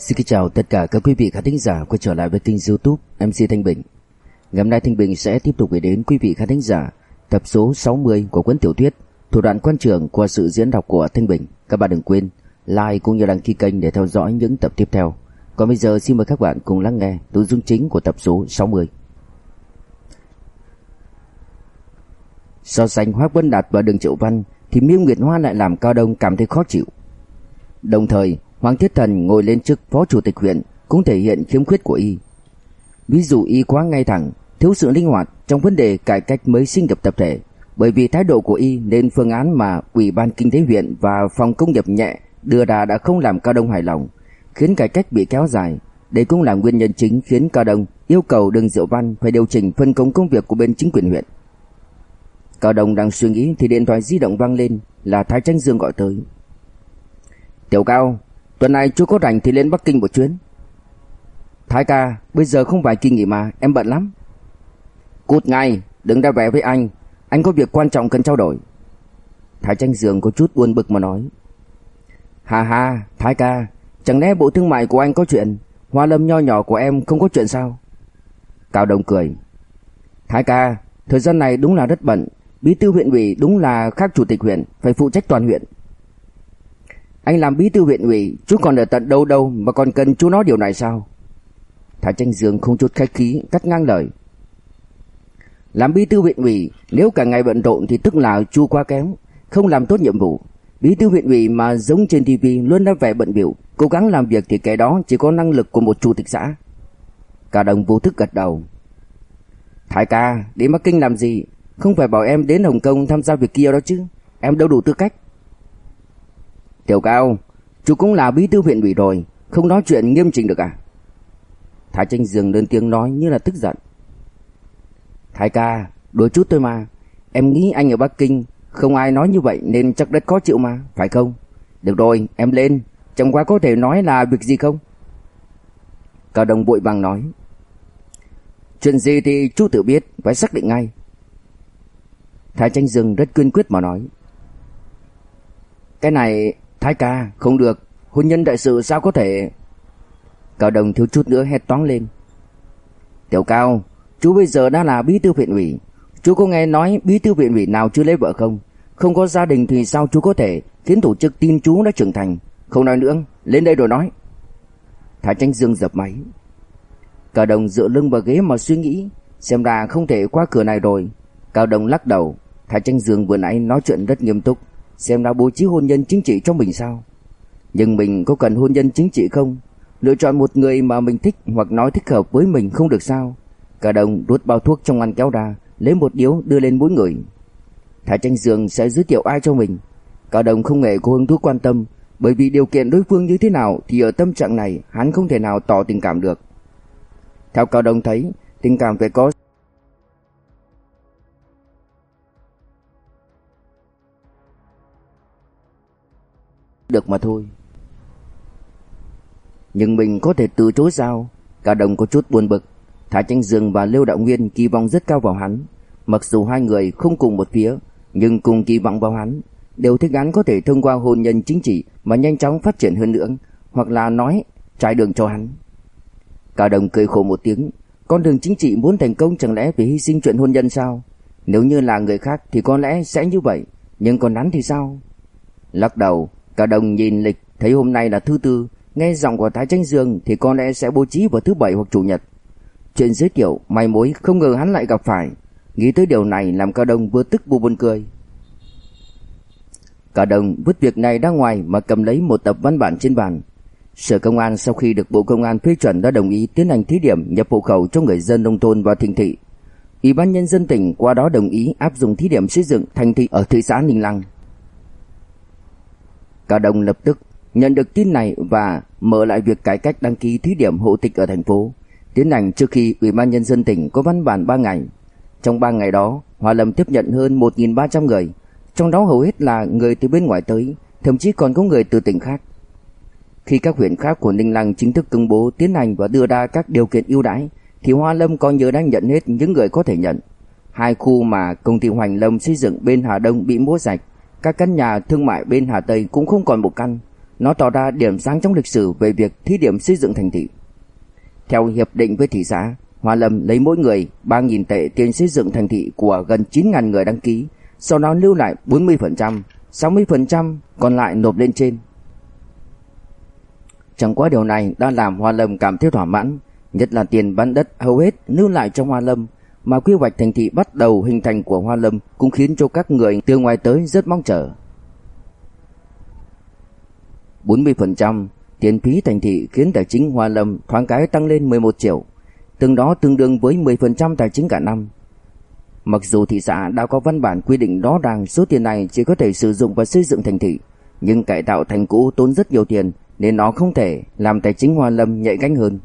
Xin kính chào tất cả các quý vị khán thính giả quay trở lại với kênh youtube MC Thanh Bình. Ngày hôm nay Thanh Bình sẽ tiếp tục gửi đến quý vị khán thính giả tập số 60 của cuốn tiểu thuyết Thủ đoạn quan trường qua sự diễn đọc của Thanh Bình. Các bạn đừng quên like cũng như đăng ký kênh để theo dõi những tập tiếp theo. Còn bây giờ xin mời các bạn cùng lắng nghe nội dung chính của tập số 60 So sánh Hoác Vân Đạt và Đường Triệu Văn thì Miêu Nguyệt Hoa lại làm Cao Đông cảm thấy khó chịu. Đồng thời Hoàng Thiết Thần ngồi lên chức phó chủ tịch huyện cũng thể hiện khiếm khuyết của y. Ví dụ y quá ngay thẳng, thiếu sự linh hoạt trong vấn đề cải cách mới sinh nghiệp tập thể, bởi vì thái độ của y nên phương án mà Ủy ban Kinh tế huyện và phòng công nghiệp nhẹ đưa ra đã không làm Cao Đông hài lòng, khiến cải cách bị kéo dài. Đây cũng là nguyên nhân chính khiến Cao Đông yêu cầu Đường Diệu Văn phải điều chỉnh phân công công việc của bên chính quyền huyện. Cao Đông đang suy nghĩ thì điện thoại di động vang lên là Thái Tranh Dương gọi tới. Tiểu Cao, Tuần này chú có rảnh thì lên Bắc Kinh một chuyến. Thái ca, Bây giờ không phải kỳ nghỉ mà, Em bận lắm. Cút ngay Đừng ra vẻ với anh. Anh có việc quan trọng cần trao đổi. Thái tranh giường có chút buồn bực mà nói. Hà hà Thái ca, Chẳng lẽ bộ thương mại của anh có chuyện? Hoa lâm nho nhỏ của em không có chuyện sao? Cao Đông cười. Thái ca, Thời gian này đúng là rất bận. Bí thư huyện ủy đúng là khác chủ tịch huyện, Phải phụ trách toàn huyện anh làm bí thư huyện ủy, chú còn ở tận đâu đâu mà còn cần chú nói điều này sao? Thái Tranh Dương không chút khách khí, cắt ngang lời. Làm bí thư huyện ủy, nếu cả ngày bận rộn thì tức là chú quá kém, không làm tốt nhiệm vụ. Bí thư huyện ủy mà giống trên TV luôn đã vẻ bận biểu, cố gắng làm việc thì cái đó chỉ có năng lực của một chủ tịch xã. Cả đồng vô thức gật đầu. Thái ca, đến Bắc Kinh làm gì? Không phải bảo em đến Hồng Kông tham gia việc kia đó chứ. Em đâu đủ tư cách. Tiểu Cao, chú cũng là bí thư huyện ủy rồi, không nói chuyện nghiêm chỉnh được à? Thái Tranh Dương lên tiếng nói như là tức giận. Thái ca, đôi chút thôi mà, em nghĩ anh ở Bắc Kinh không ai nói như vậy nên chắc rất khó chịu mà, phải không? Được rồi, em lên, chẳng qua có thể nói là việc gì không? Cao Đồng bội vàng nói. Chuyện gì thì chú tự biết, phải xác định ngay. Thái Tranh Dương rất kiên quyết mà nói. Cái này Thái ca, không được, hôn nhân đại sự sao có thể... Cao đồng thiếu chút nữa hét toán lên. Tiểu cao, chú bây giờ đã là bí thư huyện ủy. Chú có nghe nói bí thư huyện ủy nào chưa lấy vợ không? Không có gia đình thì sao chú có thể khiến tổ chức tin chú đã trưởng thành? Không nói nữa, lên đây rồi nói. Thái tranh dương dập máy. Cao đồng dựa lưng vào ghế mà suy nghĩ, xem ra không thể qua cửa này rồi. Cao đồng lắc đầu, Thái tranh dương vừa nãy nói chuyện rất nghiêm túc xem đã bố trí hôn nhân chính trị cho mình sao. Nhưng mình có cần hôn nhân chính trị không? Lựa chọn một người mà mình thích hoặc nói thích hợp với mình không được sao? Cả đồng rút bao thuốc trong ngăn kéo ra, lấy một điếu đưa lên mỗi người. Thái tranh giường sẽ giới thiệu ai cho mình? Cả đồng không hề có hứng thú quan tâm, bởi vì điều kiện đối phương như thế nào thì ở tâm trạng này hắn không thể nào tỏ tình cảm được. Theo Cao Đông thấy, tình cảm phải có được mà thôi. Nhưng mình có thể từ chối sao? Cả đồng có chút buồn bực. Thái Tranh Dương và Lưu Đạo Nguyên kỳ vọng rất cao vào hắn. Mặc dù hai người không cùng một phía, nhưng cùng kỳ vọng vào hắn. Đều thích hắn có thể thông qua hôn nhân chính trị mà nhanh chóng phát triển hơn nữa, hoặc là nói trải đường cho hắn. Cả đồng cười khổ một tiếng. Con đường chính trị muốn thành công chẳng lẽ phải hy sinh chuyện hôn nhân sao? Nếu như là người khác thì có lẽ sẽ như vậy, nhưng còn hắn thì sao? Lắc đầu, Cả đồng nhìn lịch thấy hôm nay là thứ tư, nghe giọng của Thái Tranh Dương thì có lẽ sẽ bố trí vào thứ bảy hoặc chủ nhật. Chuyện giới thiệu may mối không ngờ hắn lại gặp phải. Nghĩ tới điều này làm Cao Đông vừa tức vừa buồn cười. Cao Đông vứt việc này ra ngoài mà cầm lấy một tập văn bản trên bàn. Sở Công an sau khi được Bộ Công an phê chuẩn đã đồng ý tiến hành thí điểm nhập hộ khẩu cho người dân nông thôn và thành thị. Ủy ban nhân dân tỉnh qua đó đồng ý áp dụng thí điểm xây dựng thành thị ở thị xã Ninh Lăng. Cả đồng lập tức nhận được tin này và mở lại việc cải cách đăng ký thí điểm hộ tịch ở thành phố, tiến hành trước khi Ủy ban nhân dân tỉnh có văn bản 3 ngày. Trong 3 ngày đó, Hòa Lâm tiếp nhận hơn 1.300 người, trong đó hầu hết là người từ bên ngoài tới, thậm chí còn có người từ tỉnh khác. Khi các huyện khác của Ninh Lăng chính thức công bố tiến hành và đưa ra các điều kiện ưu đãi, thì Hoa Lâm coi như đang nhận hết những người có thể nhận. Hai khu mà công ty Hoành Lâm xây dựng bên Hà Đông bị mua sạch, các căn nhà thương mại bên Hà Tây cũng không còn một căn. Nó tỏ ra điểm sáng trong lịch sử về việc thí điểm xây dựng thành thị. Theo hiệp định với thị xã, Hoa Lâm lấy mỗi người 3.000 tệ tiền xây dựng thành thị của gần 9.000 người đăng ký, sau đó lưu lại 40%, 60% còn lại nộp lên trên. Chẳng qua điều này đã làm Hoa Lâm cảm thấy thỏa mãn, nhất là tiền bán đất hầu hết lưu lại trong Hoa Lâm, mà quy hoạch thành thị bắt đầu hình thành của Hoa Lâm cũng khiến cho các người từ ngoài tới rất mong chờ. 40% tiền phí thành thị khiến tài chính Hoa Lâm thoáng cái tăng lên 11 triệu, từng đó tương đương với 10% tài chính cả năm. Mặc dù thị xã đã có văn bản quy định đó rằng số tiền này chỉ có thể sử dụng vào xây dựng thành thị, nhưng cải tạo thành cũ tốn rất nhiều tiền nên nó không thể làm tài chính Hoa Lâm nhạy cánh hơn.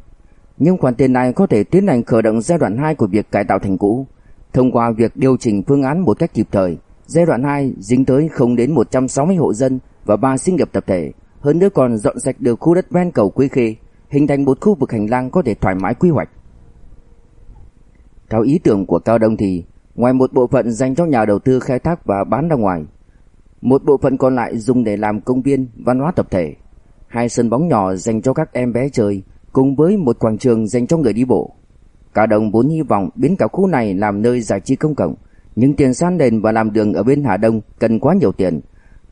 Nhưng khoản tiền này có thể tiến hành khởi động giai đoạn 2 của việc cải tạo thành cũ. Thông qua việc điều chỉnh phương án một cách kịp thời, giai đoạn 2 dính tới không đến 160 hộ dân và 3 sinh nghiệp tập thể, hơn nữa còn dọn sạch được khu đất ven cầu Quý Khê, hình thành một khu vực hành lang có thể thoải mái quy hoạch. Theo ý tưởng của Cao Đông thì, ngoài một bộ phận dành cho nhà đầu tư khai thác và bán ra ngoài, một bộ phận còn lại dùng để làm công viên văn hóa tập thể, hai sân bóng nhỏ dành cho các em bé chơi, cùng với một quảng trường dành cho người đi bộ. Cả đồng vốn hy vọng biến cả khu này làm nơi giải trí công cộng, nhưng tiền san nền và làm đường ở bên Hà Đông cần quá nhiều tiền,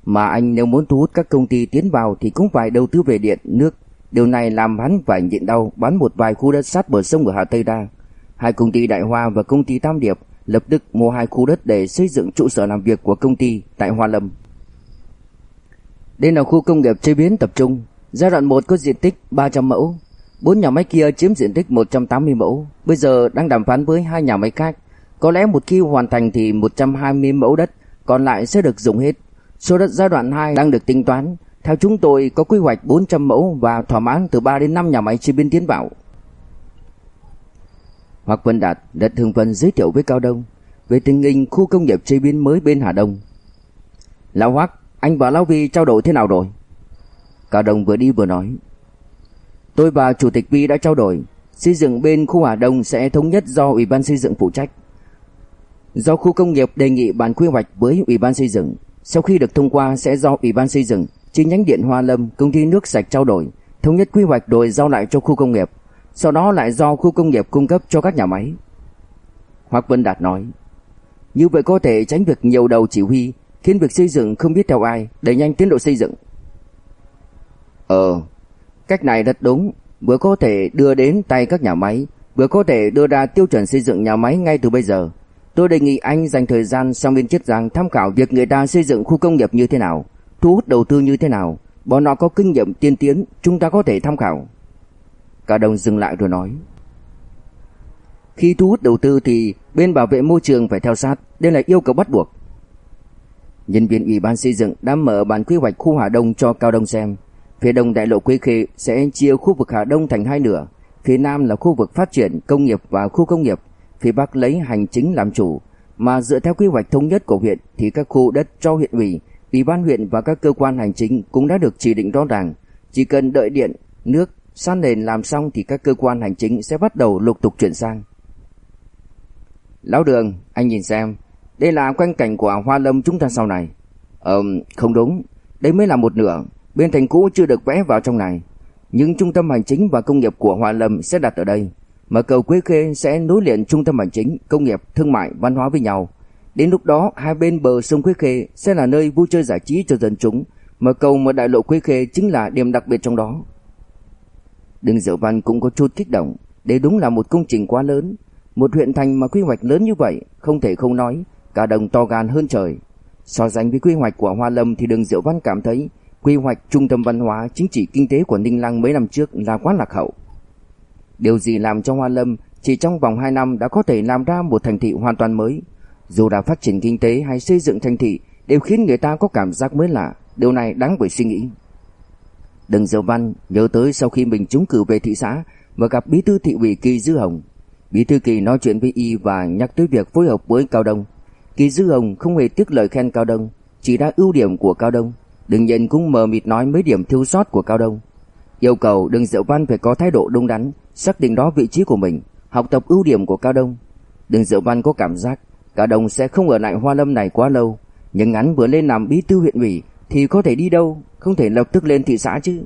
mà anh nếu muốn thu hút các công ty tiến vào thì cũng phải đầu tư về điện, nước. Điều này làm hắn phải nhịn đau bán một vài khu đất sát bờ sông ở Hà Tây ra. Hai công ty Đại Hoa và công ty Tam Điệp lập tức mua hai khu đất để xây dựng trụ sở làm việc của công ty tại Hoa Lâm. Đây là khu công nghiệp chế biến tập trung, giai đoạn 1 có diện tích 300 mẫu, bốn nhà máy kia chiếm diện tích 180 mẫu, bây giờ đang đàm phán với hai nhà máy khác. Có lẽ một khi hoàn thành thì 120 mẫu đất còn lại sẽ được dùng hết. Số đất giai đoạn 2 đang được tính toán. Theo chúng tôi có quy hoạch 400 mẫu và thỏa mãn từ 3 đến 5 nhà máy chế biến tiến vào. Hoặc Vân Đạt đã thường vân giới thiệu với Cao Đông về tình hình khu công nghiệp chế biến mới bên Hà Đông. Lão Hoắc, anh và Lão Vi trao đổi thế nào rồi? Cao Đông vừa đi vừa nói. Tôi và Chủ tịch Vi đã trao đổi, xây dựng bên khu Hà Đông sẽ thống nhất do Ủy ban xây dựng phụ trách. Do khu công nghiệp đề nghị bản quy hoạch với Ủy ban xây dựng, sau khi được thông qua sẽ do Ủy ban xây dựng, chi nhánh điện Hoa Lâm, công ty nước sạch trao đổi, thống nhất quy hoạch rồi giao lại cho khu công nghiệp, sau đó lại do khu công nghiệp cung cấp cho các nhà máy. Hoắc Vân Đạt nói, như vậy có thể tránh việc nhiều đầu chỉ huy, khiến việc xây dựng không biết theo ai, đẩy nhanh tiến độ xây dựng. Ờ, cách này rất đúng, vừa có thể đưa đến tay các nhà máy, vừa có thể đưa ra tiêu chuẩn xây dựng nhà máy ngay từ bây giờ. Tôi đề nghị anh dành thời gian sang bên Chiết Giang tham khảo việc người ta xây dựng khu công nghiệp như thế nào, thu hút đầu tư như thế nào, bọn nó có kinh nghiệm tiên tiến, chúng ta có thể tham khảo. Cả đồng dừng lại rồi nói. Khi thu hút đầu tư thì bên bảo vệ môi trường phải theo sát, đây là yêu cầu bắt buộc. Nhân viên ủy ban xây dựng đã mở bản quy hoạch khu Hà Đông cho Cao Đông xem. Phía đông đại lộ Quế Khê sẽ chia khu vực Hà Đông thành hai nửa, phía nam là khu vực phát triển công nghiệp và khu công nghiệp, phía Bắc lấy hành chính làm chủ, mà dựa theo quy hoạch thống nhất của huyện thì các khu đất cho huyện ủy, ủy ban huyện và các cơ quan hành chính cũng đã được chỉ định rõ ràng, chỉ cần đợi điện, nước, san nền làm xong thì các cơ quan hành chính sẽ bắt đầu lục tục chuyển sang. Lão Đường, anh nhìn xem, đây là quanh cảnh của Hoa Lâm chúng ta sau này. Ờ, không đúng, đây mới là một nửa, bên thành cũ chưa được vẽ vào trong này. Nhưng trung tâm hành chính và công nghiệp của Hoa Lâm sẽ đặt ở đây. Mà cầu Quế Khê sẽ nối liền trung tâm hành chính, công nghiệp, thương mại, văn hóa với nhau. Đến lúc đó, hai bên bờ sông Quế Khê sẽ là nơi vui chơi giải trí cho dân chúng, mà cầu mở đại lộ Quế Khê chính là điểm đặc biệt trong đó. Đinh Diệu Văn cũng có chút kích động, đây đúng là một công trình quá lớn, một huyện thành mà quy hoạch lớn như vậy, không thể không nói, cả đồng to gan hơn trời. So sánh với quy hoạch của Hoa Lâm thì Đường Diệu Văn cảm thấy quy hoạch trung tâm văn hóa chính trị kinh tế của Ninh Lăng mấy năm trước là quá lạc hậu. Điều gì làm cho Hoa Lâm chỉ trong vòng 2 năm đã có thể làm ra một thành thị hoàn toàn mới. Dù đã phát triển kinh tế hay xây dựng thành thị đều khiến người ta có cảm giác mới lạ, điều này đáng phải suy nghĩ. Đừng Diệu Văn nhớ tới sau khi mình trúng cử về thị xã và gặp bí thư thị ủy Kỳ Dư Hồng. Bí thư Kỳ nói chuyện với y và nhắc tới việc phối hợp với Cao Đông. Kỳ Dư Hồng không hề tiếc lời khen Cao Đông, chỉ ra ưu điểm của Cao Đông. Đừng nhìn cũng mờ mịt nói mấy điểm thiếu sót của Cao Đông. Yêu cầu Đừng Diệu Văn phải có thái độ đúng đắn, xác định đó vị trí của mình, học tập ưu điểm của Cao Đông. Đừng Diệu Văn có cảm giác Cao Đông sẽ không ở lại Hoa Lâm này quá lâu, nhưng hắn vừa lên làm bí thư huyện ủy thì có thể đi đâu, không thể lập tức lên thị xã chứ.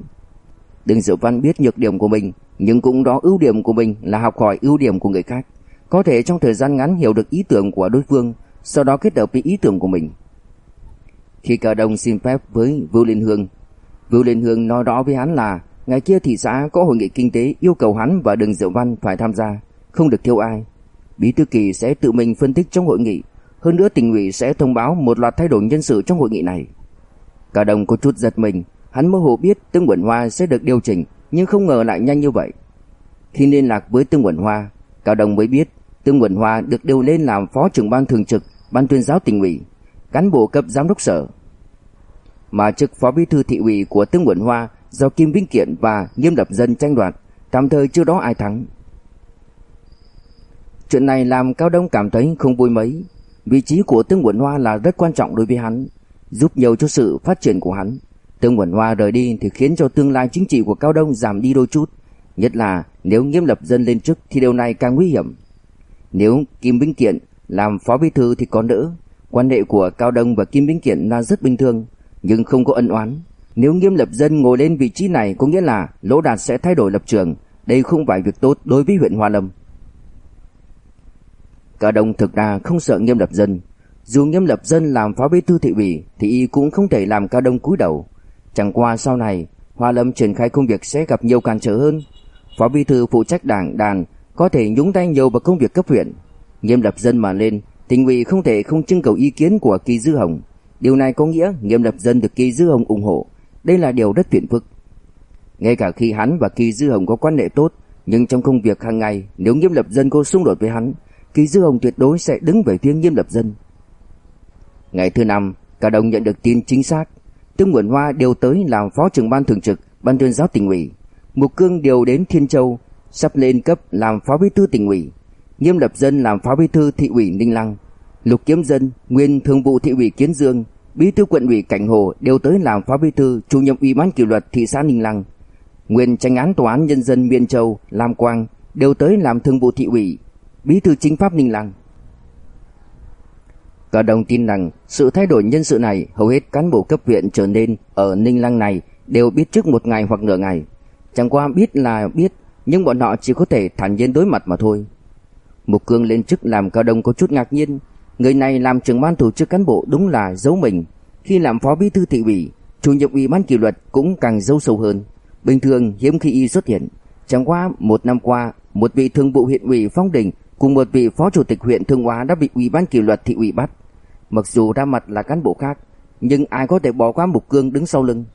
Đừng Diệu Văn biết nhược điểm của mình, nhưng cũng đó ưu điểm của mình là học hỏi ưu điểm của người khác. Có thể trong thời gian ngắn hiểu được ý tưởng của đối phương, sau đó kết hợp với ý tưởng của mình. Khi Cao Đông xin phép với Vưu Liên Hương, Vưu Liên Hương nói rõ với hắn là ngày kia thị xã có hội nghị kinh tế yêu cầu hắn và Đường Diệu Văn phải tham gia, không được thiếu ai. Bí thư kỳ sẽ tự mình phân tích trong hội nghị, hơn nữa tỉnh ủy sẽ thông báo một loạt thay đổi nhân sự trong hội nghị này. Cao Đông có chút giật mình, hắn mơ hồ biết Tương Quẩn Hoa sẽ được điều chỉnh, nhưng không ngờ lại nhanh như vậy. Khi liên lạc với Tương Quẩn Hoa, Cao Đông mới biết Tương Quẩn Hoa được điều lên làm phó trưởng ban thường trực ban tuyên giáo tỉnh ủy, cán bộ cấp giám đốc sở. Mà chức phó bí thư thị ủy của Tương quận Hoa do Kim Vĩnh Kiện và Nghiêm Lập Dân tranh đoạt, tạm thời chưa đó ai thắng. Chuyện này làm Cao Đông cảm thấy không vui mấy. Vị trí của Tương quận Hoa là rất quan trọng đối với hắn, giúp nhiều cho sự phát triển của hắn. Tương quận Hoa rời đi thì khiến cho tương lai chính trị của Cao Đông giảm đi đôi chút, nhất là nếu Nghiêm Lập Dân lên chức thì điều này càng nguy hiểm. Nếu Kim Vĩnh Kiện làm phó bí thư thì còn đỡ, quan hệ của Cao Đông và Kim Bính Kiện là rất bình thường, nhưng không có ân oán. Nếu Nghiêm Lập Dân ngồi lên vị trí này có nghĩa là Lỗ Đạt sẽ thay đổi lập trường, đây không phải việc tốt đối với huyện Hoa Lâm. Cao Đông thực ra không sợ Nghiêm Lập Dân, dù Nghiêm Lập Dân làm phó bí thư thị ủy thì y cũng không thể làm Cao Đông cúi đầu. Chẳng qua sau này, Hoa Lâm triển khai công việc sẽ gặp nhiều cản trở hơn. Phó bí thư phụ trách đảng đàn có thể nhúng tay nhiều vào công việc cấp huyện. Nghiêm Lập Dân mà lên, tỉnh ủy không thể không trưng cầu ý kiến của Kỳ Dư Hồng. Điều này có nghĩa Nghiêm Lập Dân được Kỳ Dư Hồng ủng hộ. Đây là điều rất tuyệt phức. Ngay cả khi hắn và Kỳ Dư Hồng có quan hệ tốt, nhưng trong công việc hàng ngày, nếu Nghiêm Lập Dân có xung đột với hắn, Kỳ Dư Hồng tuyệt đối sẽ đứng về phía Nghiêm Lập Dân. Ngày thứ năm, cả đồng nhận được tin chính xác, Tương Nguyễn Hoa điều tới làm phó trưởng ban thường trực ban tuyên giáo tỉnh ủy, Mục Cương điều đến Thiên Châu, sắp lên cấp làm phó bí thư tỉnh ủy, Nghiêm Lập Dân làm phó bí thư thị ủy Ninh Lăng, Lục Kiếm Dân, nguyên thường vụ thị ủy Kiến Dương, bí thư quận ủy Cảnh Hồ đều tới làm phó bí thư chủ nhiệm ủy ban kỷ luật thị xã Ninh Lăng. Nguyên tranh án tòa án nhân dân Miên Châu, Lam Quang đều tới làm thường vụ thị ủy, bí thư chính pháp Ninh Lăng. Cả đồng tin rằng sự thay đổi nhân sự này hầu hết cán bộ cấp huyện trở nên ở Ninh Lăng này đều biết trước một ngày hoặc nửa ngày. Chẳng qua biết là biết, nhưng bọn họ chỉ có thể thản nhiên đối mặt mà thôi. Mục Cương lên chức làm cao đông có chút ngạc nhiên, người này làm trưởng ban tổ chức cán bộ đúng là giấu mình. Khi làm phó bí thư thị ủy, chủ nhiệm ủy ban kỷ luật cũng càng giấu sâu hơn. Bình thường hiếm khi y xuất hiện. Chẳng qua một năm qua, một vị thường vụ huyện ủy Phong Đình cùng một vị phó chủ tịch huyện Thương Hóa đã bị ủy ban kỷ luật thị ủy bắt. Mặc dù ra mặt là cán bộ khác, nhưng ai có thể bỏ qua Mục Cương đứng sau lưng.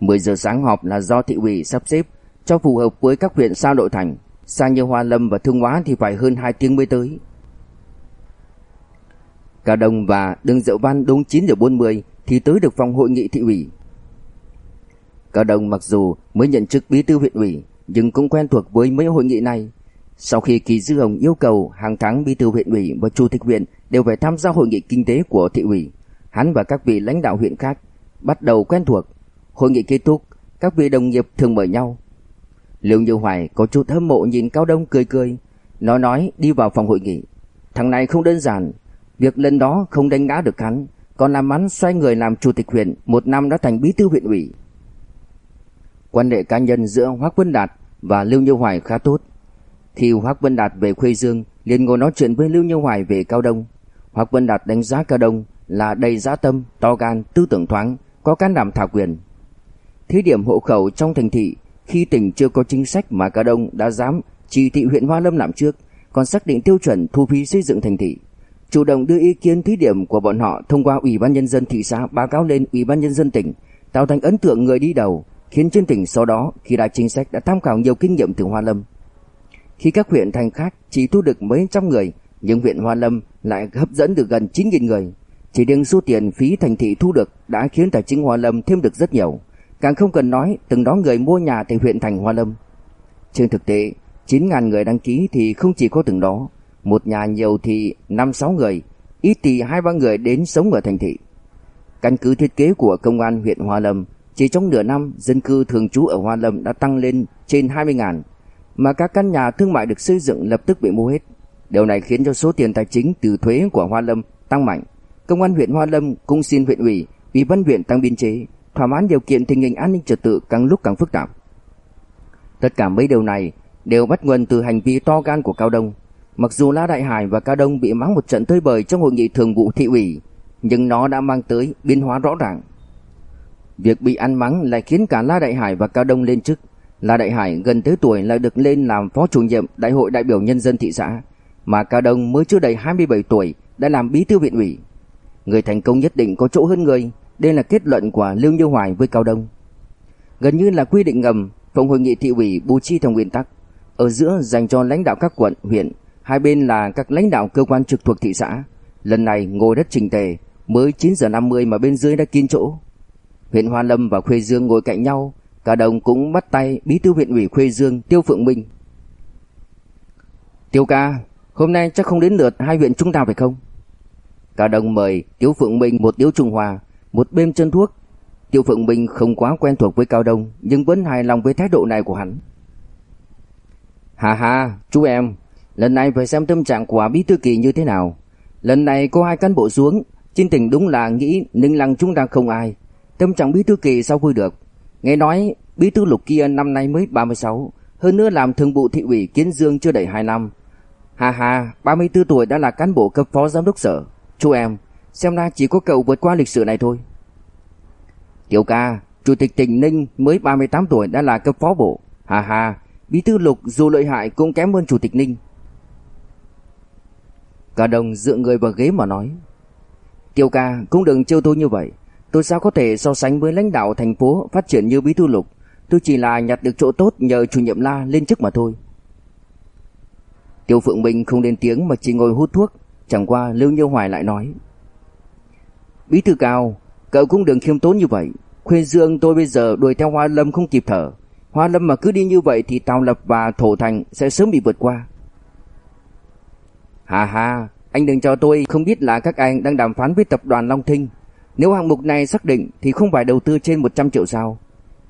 10 giờ sáng họp là do thị ủy sắp xếp cho phù hợp với các huyện sao nội thành sang như Hoa Lâm và Thương Hóa thì phải hơn 2 tiếng mới tới. Cả Đồng và Đường Diệu Văn đúng 9 giờ 40 thì tới được phòng hội nghị thị ủy. Cả Đồng mặc dù mới nhận chức bí thư huyện ủy nhưng cũng quen thuộc với mấy hội nghị này. Sau khi Kỳ Dư Hồng yêu cầu hàng tháng bí thư huyện ủy và chủ tịch huyện đều phải tham gia hội nghị kinh tế của thị ủy, hắn và các vị lãnh đạo huyện khác bắt đầu quen thuộc. Hội nghị kết thúc, các vị đồng nghiệp thường mời nhau. Liệu Như Hoài có chút hâm mộ nhìn Cao Đông cười cười, nó nói đi vào phòng hội nghị. Thằng này không đơn giản, việc lần đó không đánh ngã được hắn, còn làm hắn xoay người làm chủ tịch huyện, một năm đã thành bí thư huyện ủy. Quan hệ cá nhân giữa Hoắc Vân Đạt và Lưu Như Hoài khá tốt. Khi Hoắc Vân Đạt về Khuê Dương, liền ngồi nói chuyện với Lưu Như Hoài về Cao Đông. Hoắc Vân Đạt đánh giá Cao Đông là đầy giá tâm, to gan, tư tưởng thoáng, có can đảm thảo quyền. Thí điểm hộ khẩu trong thành thị, khi tỉnh chưa có chính sách mà cả Đông đã dám chỉ thị huyện Hoa Lâm làm trước, còn xác định tiêu chuẩn thu phí xây dựng thành thị. Chủ động đưa ý kiến thí điểm của bọn họ thông qua Ủy ban nhân dân thị xã báo cáo lên Ủy ban nhân dân tỉnh, tạo thành ấn tượng người đi đầu, khiến trên tỉnh sau đó khi đại chính sách đã tham khảo nhiều kinh nghiệm từ Hoa Lâm. Khi các huyện thành khác chỉ thu được mấy trăm người, nhưng huyện Hoa Lâm lại hấp dẫn được gần 9.000 người. Chỉ riêng số tiền phí thành thị thu được đã khiến tài chính Hoa Lâm thêm được rất nhiều. Càng không cần nói từng đó người mua nhà tại huyện thành Hoa Lâm. Trên thực tế, 9.000 người đăng ký thì không chỉ có từng đó. Một nhà nhiều thì 5-6 người, ít thì 2-3 người đến sống ở thành thị. Căn cứ thiết kế của công an huyện Hoa Lâm, chỉ trong nửa năm dân cư thường trú ở Hoa Lâm đã tăng lên trên 20.000 mà các căn nhà thương mại được xây dựng lập tức bị mua hết. Điều này khiến cho số tiền tài chính từ thuế của Hoa Lâm tăng mạnh. Công an huyện Hoa Lâm cũng xin huyện ủy Ủy ban huyện tăng biên chế, thỏa mãn điều kiện tình hình an ninh trật tự càng lúc càng phức tạp. Tất cả mấy điều này đều bắt nguồn từ hành vi to gan của Cao Đông. Mặc dù La Đại Hải và Cao Đông bị mắng một trận tơi bời trong hội nghị thường vụ thị ủy, nhưng nó đã mang tới biến hóa rõ ràng. Việc bị ăn mắng lại khiến cả La Đại Hải và Cao Đông lên chức. La Đại Hải gần tới tuổi lại được lên làm phó chủ nhiệm Đại hội đại biểu nhân dân thị xã, mà Cao Đông mới chưa đầy 27 tuổi đã làm bí thư viện ủy. Người thành công nhất định có chỗ hơn người, đây là kết luận của Lưu Như Hoài với Cao Đông. Gần như là quy định ngầm, phòng hội nghị thị ủy bố trí theo nguyên tắc, ở giữa dành cho lãnh đạo các quận, huyện, hai bên là các lãnh đạo cơ quan trực thuộc thị xã. Lần này ngồi đất trình tề, mới 9 giờ 50 mà bên dưới đã kín chỗ. Huyện Hoa Lâm và Khuê Dương ngồi cạnh nhau, cả đồng cũng bắt tay bí thư huyện ủy Khuê Dương Tiêu Phượng Minh. Tiêu ca, hôm nay chắc không đến lượt hai huyện chúng ta phải không? Cả đồng mời Tiêu Phượng Minh một điếu Trung Hoa, một bên chân thuốc. Tiêu Phượng Minh không quá quen thuộc với Cao Đông, nhưng vẫn hài lòng với thái độ này của hắn. Hà hà, chú em, lần này phải xem tâm trạng của bí thư kỳ như thế nào. Lần này có hai cán bộ xuống, trên tỉnh đúng là nghĩ Ninh Lăng chúng ta không ai. Tâm trạng bí thư kỳ sao vui được. Nghe nói bí thư lục kia năm nay mới 36, hơn nữa làm thường vụ thị ủy Kiến Dương chưa đầy 2 năm. Hà hà, 34 tuổi đã là cán bộ cấp phó giám đốc sở. Chú em, xem ra chỉ có cậu vượt qua lịch sử này thôi. Tiểu ca, chủ tịch tỉnh Ninh mới 38 tuổi đã là cấp phó bộ. Hà hà, bí thư lục dù lợi hại cũng kém hơn chủ tịch Ninh. Cả đồng dựa người vào ghế mà nói. Tiêu ca cũng đừng trêu tôi như vậy. Tôi sao có thể so sánh với lãnh đạo thành phố phát triển như bí thư lục. Tôi chỉ là nhặt được chỗ tốt nhờ chủ nhiệm la lên chức mà thôi. Tiêu Phượng Minh không lên tiếng mà chỉ ngồi hút thuốc. Chẳng qua Lưu Như Hoài lại nói. Bí thư cao, cậu cũng đừng khiêm tốn như vậy. Khuê Dương tôi bây giờ đuổi theo Hoa Lâm không kịp thở. Hoa Lâm mà cứ đi như vậy thì Tào Lập và Thổ Thành sẽ sớm bị vượt qua. Hà hà, anh đừng cho tôi không biết là các anh đang đàm phán với tập đoàn Long Thinh. Nếu hạng mục này xác định thì không phải đầu tư trên 100 triệu sao.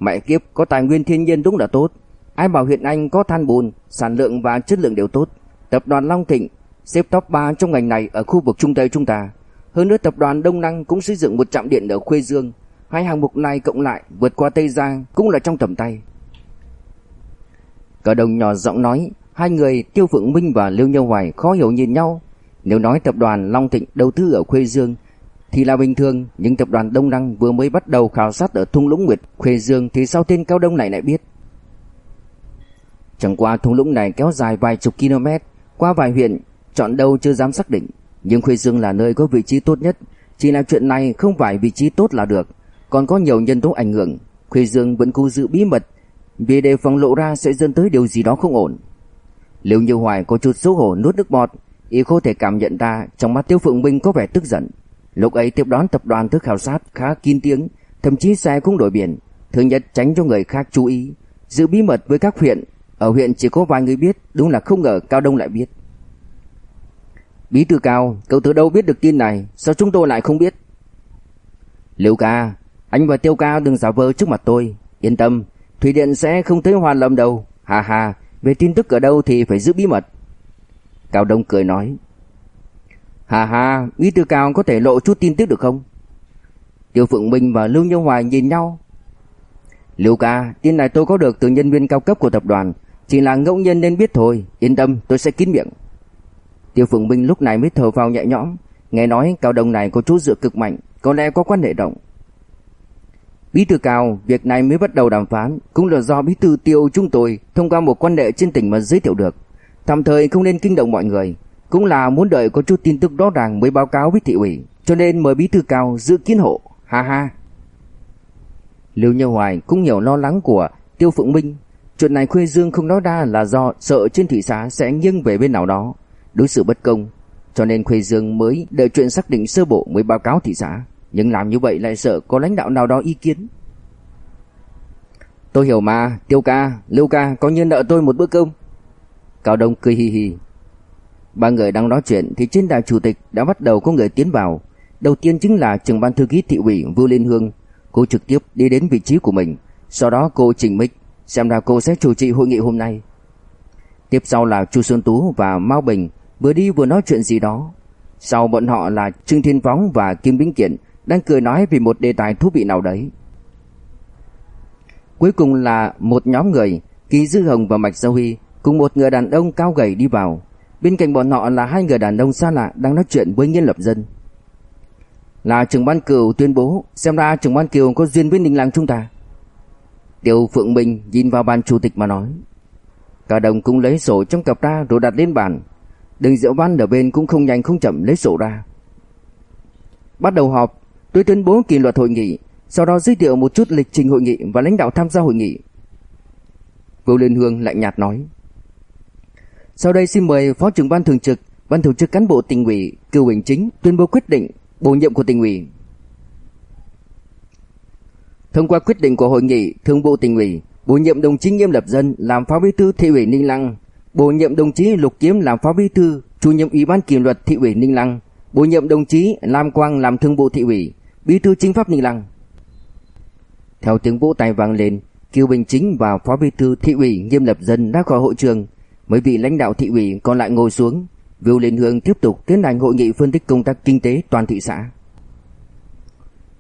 Mẹ kiếp có tài nguyên thiên nhiên đúng là tốt. Ai bảo huyện Anh có than bùn, sản lượng và chất lượng đều tốt. Tập đoàn Long Thịnh xếp top 3 trong ngành này ở khu vực Trung Tây chúng ta. Hơn nữa tập đoàn Đông Năng cũng xây dựng một trạm điện ở Khuê Dương. Hai hạng mục này cộng lại vượt qua Tây Giang cũng là trong tầm tay. Cả đồng nhỏ giọng nói, hai người Tiêu Phượng Minh và Lưu Nhâu Hoài khó hiểu nhìn nhau. Nếu nói tập đoàn Long Thịnh đầu tư ở Khuê Dương thì là bình thường, nhưng tập đoàn Đông Năng vừa mới bắt đầu khảo sát ở thung lũng Nguyệt, Khuê Dương thì sao tên Cao Đông này lại biết. Chẳng qua thung lũng này kéo dài vài chục km, qua vài huyện, chọn đâu chưa dám xác định. Nhưng Khuê Dương là nơi có vị trí tốt nhất, chỉ là chuyện này không phải vị trí tốt là được, còn có nhiều nhân tố ảnh hưởng. Khuê Dương vẫn cố giữ bí mật, vì đề phòng lộ ra sẽ dẫn tới điều gì đó không ổn. Liệu Như Hoài có chút xấu hổ nuốt nước bọt, y có thể cảm nhận ra trong mắt Tiêu Phượng Minh có vẻ tức giận. Lúc ấy tiếp đón tập đoàn thức khảo sát khá kín tiếng, thậm chí xe cũng đổi biển, thứ nhất tránh cho người khác chú ý, giữ bí mật với các huyện, ở huyện chỉ có vài người biết, đúng là không ngờ Cao Đông lại biết. Bí thư Cao, cậu từ đâu biết được tin này, sao chúng tôi lại không biết? Liễu ca, anh và Tiêu Ca đừng giả vờ trước mặt tôi, yên tâm, Thủy Điện sẽ không thấy hoàn Lâm đâu, hà hà, về tin tức ở đâu thì phải giữ bí mật. Cao Đông cười nói, Hà hà, Bí thư Cao có thể lộ chút tin tức được không? Tiêu Phượng Minh và Lưu Như Hoài nhìn nhau. Liễu ca, tin này tôi có được từ nhân viên cao cấp của tập đoàn, chỉ là ngẫu nhiên nên biết thôi, yên tâm, tôi sẽ kín miệng. Tiêu Phượng Minh lúc này mới thở vào nhẹ nhõm, nghe nói Cao đồng này có chút dựa cực mạnh, có lẽ có quan hệ động. Bí thư Cao, việc này mới bắt đầu đàm phán, cũng là do bí thư Tiêu chúng tôi thông qua một quan hệ trên tỉnh mà giới thiệu được. Tạm thời không nên kinh động mọi người, cũng là muốn đợi có chút tin tức rõ ràng mới báo cáo với thị ủy, cho nên mời bí thư cao giữ kiến hộ, ha ha. Lưu Như Hoài cũng hiểu lo lắng của Tiêu Phượng Minh, chuyện này Khuê Dương không nói ra là do sợ trên thị xã sẽ nghiêng về bên nào đó, đối xử bất công, cho nên Khuê Dương mới đợi chuyện xác định sơ bộ mới báo cáo thị xã, nhưng làm như vậy lại sợ có lãnh đạo nào đó ý kiến. Tôi hiểu mà, Tiêu ca, Lưu ca có như nợ tôi một bữa cơm. Cao Đông cười hì hì, Ba người đang nói chuyện thì trên đài chủ tịch đã bắt đầu có người tiến vào. Đầu tiên chính là trưởng ban thư ký thị ủy Vưu Liên Hương. Cô trực tiếp đi đến vị trí của mình. Sau đó cô chỉnh mic, xem ra cô sẽ chủ trì hội nghị hôm nay. Tiếp sau là Chu Xuân Tú và Mao Bình vừa đi vừa nói chuyện gì đó. Sau bọn họ là Trương Thiên Phóng và Kim Bính Kiện đang cười nói về một đề tài thú vị nào đấy. Cuối cùng là một nhóm người, Kỳ Dư Hồng và Mạch Giao Huy cùng một người đàn ông cao gầy đi vào. Bên cạnh bọn họ là hai người đàn ông xa lạ đang nói chuyện với nghiên lập dân. Là trưởng ban cửu tuyên bố, xem ra trưởng ban kiều có duyên với Ninh Lăng chúng ta. Tiêu Phượng Minh nhìn vào ban chủ tịch mà nói. Cả đồng cũng lấy sổ trong cặp ra rồi đặt lên bàn. Đường Diệu Văn ở bên cũng không nhanh không chậm lấy sổ ra. Bắt đầu họp, tôi tuyên bố kỷ luật hội nghị, sau đó giới thiệu một chút lịch trình hội nghị và lãnh đạo tham gia hội nghị. Vô Liên Hương lạnh nhạt nói. Sau đây xin mời Phó trưởng ban thường trực, ban thường trực cán bộ tỉnh ủy, cựu ủy chính tuyên bố quyết định bổ nhiệm của tỉnh ủy. Thông qua quyết định của hội nghị thường vụ tỉnh ủy, bổ nhiệm đồng chí Nghiêm Lập Dân làm phó bí thư thị ủy Ninh Lăng, bổ nhiệm đồng chí Lục Kiếm làm phó bí thư, chủ nhiệm ủy ban kỷ luật thị ủy Ninh Lăng, bổ nhiệm đồng chí Lam Quang làm thương vụ thị ủy, bí thư chính pháp Ninh Lăng. Theo tiếng vỗ tay vang lên, Kiều Bình Chính và phó bí thư thị ủy Nghiêm Lập Dân đã khỏi hội trường, mấy vị lãnh đạo thị ủy còn lại ngồi xuống, Viu Liên Hương tiếp tục tiến hành hội nghị phân tích công tác kinh tế toàn thị xã.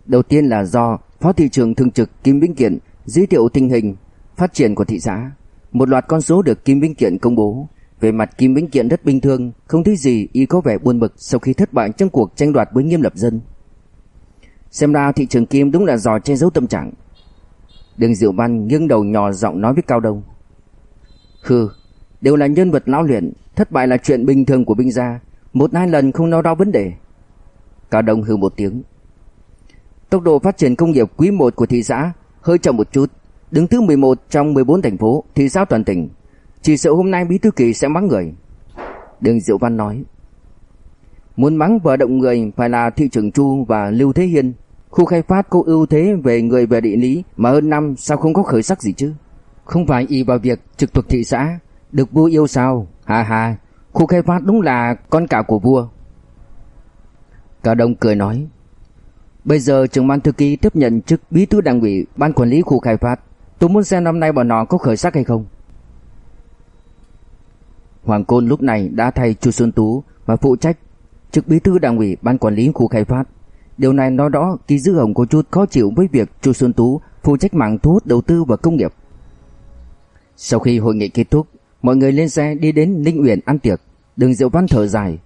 Đầu tiên là do Phó thị trưởng thường trực Kim Vĩnh Kiện giới thiệu tình hình phát triển của thị xã. Một loạt con số được Kim Vĩnh Kiện công bố. Về mặt Kim Vĩnh Kiện rất bình thường, không thấy gì y có vẻ buồn bực sau khi thất bại trong cuộc tranh đoạt với Nghiêm Lập Dân. Xem ra thị trường Kim đúng là giò che giấu tâm trạng. Đường Diệu Văn nghiêng đầu nhỏ giọng nói với Cao Đông. Hừ, đều là nhân vật lão luyện, thất bại là chuyện bình thường của binh gia, một hai lần không nói đau vấn đề. Cao Đông hừ một tiếng. Tốc độ phát triển công nghiệp quý 1 của thị xã hơi chậm một chút, đứng thứ 11 trong 14 thành phố thị xã toàn tỉnh. Chỉ sợ hôm nay bí thư kỳ sẽ mắng người. Đường Diệu Văn nói. Muốn mắng và động người phải là thị trưởng Chu và Lưu Thế Hiên. Khu khai phát có ưu thế về người về địa lý mà hơn năm sao không có khởi sắc gì chứ? Không phải y vào việc trực thuộc thị xã, được vua yêu sao? Hà hà, khu khai phát đúng là con cả của vua. Cả đông cười nói. Bây giờ trưởng ban thư ký tiếp nhận chức bí thư đảng ủy ban quản lý khu khai phát. Tôi muốn xem năm nay bọn nó có khởi sắc hay không. Hoàng Côn lúc này đã thay Chu Xuân Tú và phụ trách chức bí thư đảng ủy ban quản lý khu khai phát. Điều này nói rõ Kỳ Dư Hồng có chút khó chịu với việc Chu Xuân Tú phụ trách mảng thu hút đầu tư và công nghiệp. Sau khi hội nghị kết thúc, mọi người lên xe đi đến Ninh Uyển ăn tiệc. Đường Diệu Văn thở dài.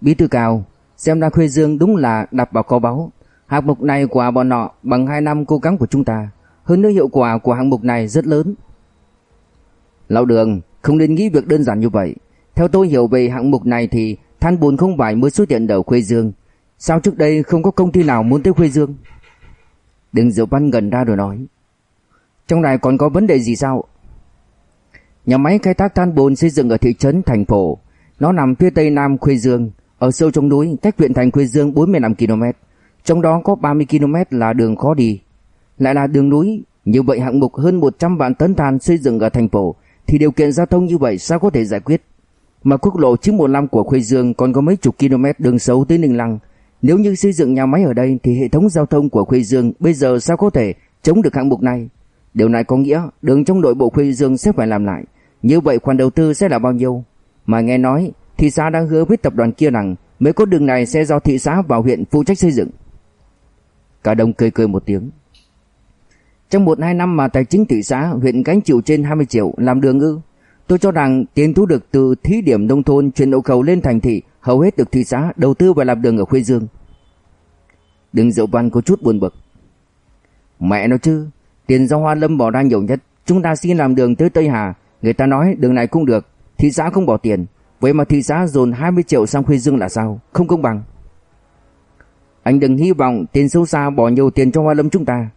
Bí thư cao, xem ra Khuê Dương đúng là đập vào kho báu. Hạng mục này của bọn nọ bằng 2 năm cố gắng của chúng ta. Hơn nữa hiệu quả của hạng mục này rất lớn. Lão Đường, không nên nghĩ việc đơn giản như vậy. Theo tôi hiểu về hạng mục này thì than bùn không phải mới xuất hiện ở Khuê Dương. Sao trước đây không có công ty nào muốn tới Khuê Dương? đừng Diệu Văn gần ra rồi nói. Trong này còn có vấn đề gì sao? Nhà máy khai thác than bùn xây dựng ở thị trấn thành phố. Nó nằm phía tây nam Khuê Dương, ở sâu trong núi, cách huyện thành Khuê Dương 45 km. Trong đó có 30 km là đường khó đi. Lại là đường núi, như vậy hạng mục hơn 100 vạn tấn than xây dựng ở thành phố thì điều kiện giao thông như vậy sao có thể giải quyết? Mà quốc lộ 915 của Khuê Dương còn có mấy chục km đường xấu tới Ninh Lăng. Nếu như xây dựng nhà máy ở đây thì hệ thống giao thông của Khuê Dương bây giờ sao có thể chống được hạng mục này? Điều này có nghĩa đường trong nội bộ Khuê Dương sẽ phải làm lại. Như vậy khoản đầu tư sẽ là bao nhiêu? Mà nghe nói thị xã đang hứa với tập đoàn kia rằng mấy con đường này sẽ do thị xã vào huyện phụ trách xây dựng. Cả đồng cười cười một tiếng. Trong một hai năm mà tài chính thị xã huyện gánh chịu trên 20 triệu làm đường ư? Tôi cho rằng tiền thu được từ thí điểm nông thôn chuyển ổ cầu lên thành thị hầu hết được thị xã đầu tư vào làm đường ở Khuê Dương. Đường Diệu Văn có chút buồn bực. Mẹ nó chứ, tiền do Hoa Lâm bỏ ra nhiều nhất, chúng ta xin làm đường tới Tây Hà, người ta nói đường này cũng được, thị xã không bỏ tiền, vậy mà thị xã dồn 20 triệu sang Khuê Dương là sao, không công bằng. Anh đừng hy vọng tiền sâu xa bỏ nhiều tiền cho Hoa Lâm chúng ta.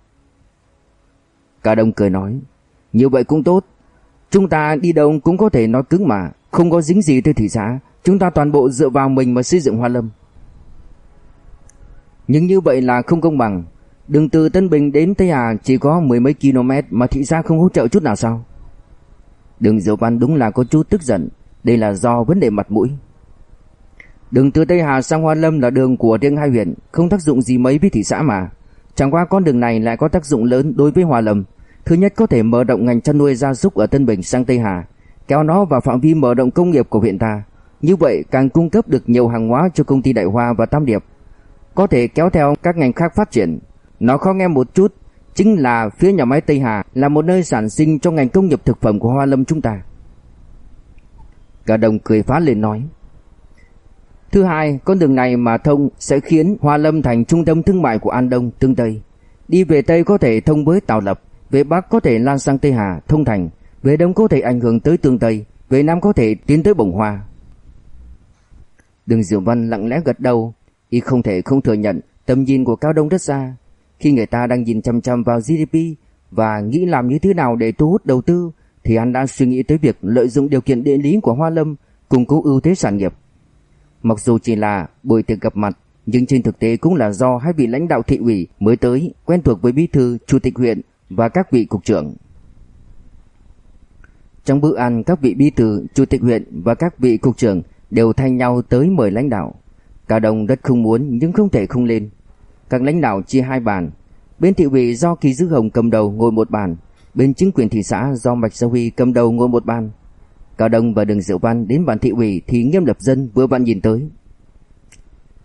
Cả đông cười nói, như vậy cũng tốt, chúng ta đi đâu cũng có thể nói cứng mà, không có dính gì tới thị xã, chúng ta toàn bộ dựa vào mình mà xây dựng Hoa Lâm. Nhưng như vậy là không công bằng, đường từ Tân Bình đến Tây Hà chỉ có mười mấy km mà thị xã không hỗ trợ chút nào sao? Đường Diệu Văn đúng là có chút tức giận, đây là do vấn đề mặt mũi. Đường từ Tây Hà sang Hoa Lâm là đường của riêng hai huyện, không tác dụng gì mấy với thị xã mà. Chẳng qua con đường này lại có tác dụng lớn đối với hòa Lâm. Thứ nhất có thể mở rộng ngành chăn nuôi gia súc ở Tân Bình sang Tây Hà, kéo nó vào phạm vi mở rộng công nghiệp của huyện ta. Như vậy càng cung cấp được nhiều hàng hóa cho công ty Đại Hoa và Tam Điệp. có thể kéo theo các ngành khác phát triển. Nó khó nghe một chút, chính là phía nhà máy Tây Hà là một nơi sản sinh cho ngành công nghiệp thực phẩm của Hoa Lâm chúng ta. Cả đồng cười phá lên nói. Thứ hai, con đường này mà thông sẽ khiến Hoa Lâm thành trung tâm thương mại của An Đông, Tương Tây. Đi về Tây có thể thông với Tào Lập, về Bắc có thể lan sang Tây Hà, thông thành, về Đông có thể ảnh hưởng tới Tương Tây, về Nam có thể tiến tới Bồng Hoa. Đường Diệu Văn lặng lẽ gật đầu, y không thể không thừa nhận tầm nhìn của Cao Đông rất xa. Khi người ta đang nhìn chăm chăm vào GDP và nghĩ làm như thế nào để thu hút đầu tư, thì hắn đang suy nghĩ tới việc lợi dụng điều kiện địa lý của Hoa Lâm củng cố ưu thế sản nghiệp. Mặc dù chỉ là buổi tiệc gặp mặt, nhưng trên thực tế cũng là do hai vị lãnh đạo thị ủy mới tới quen thuộc với bí thư, chủ tịch huyện và các vị cục trưởng. Trong bữa ăn, các vị bí thư, chủ tịch huyện và các vị cục trưởng đều thay nhau tới mời lãnh đạo. cả đồng rất không muốn nhưng không thể không lên. Các lãnh đạo chia hai bàn. Bên thị ủy do Kỳ Dư Hồng cầm đầu ngồi một bàn, bên chính quyền thị xã do Mạch Gia Huy cầm đầu ngồi một bàn. Cao Đông và Đường Diệu Văn đến bàn thị ủy thì Nghiêm Lập Dân vừa vặn nhìn tới.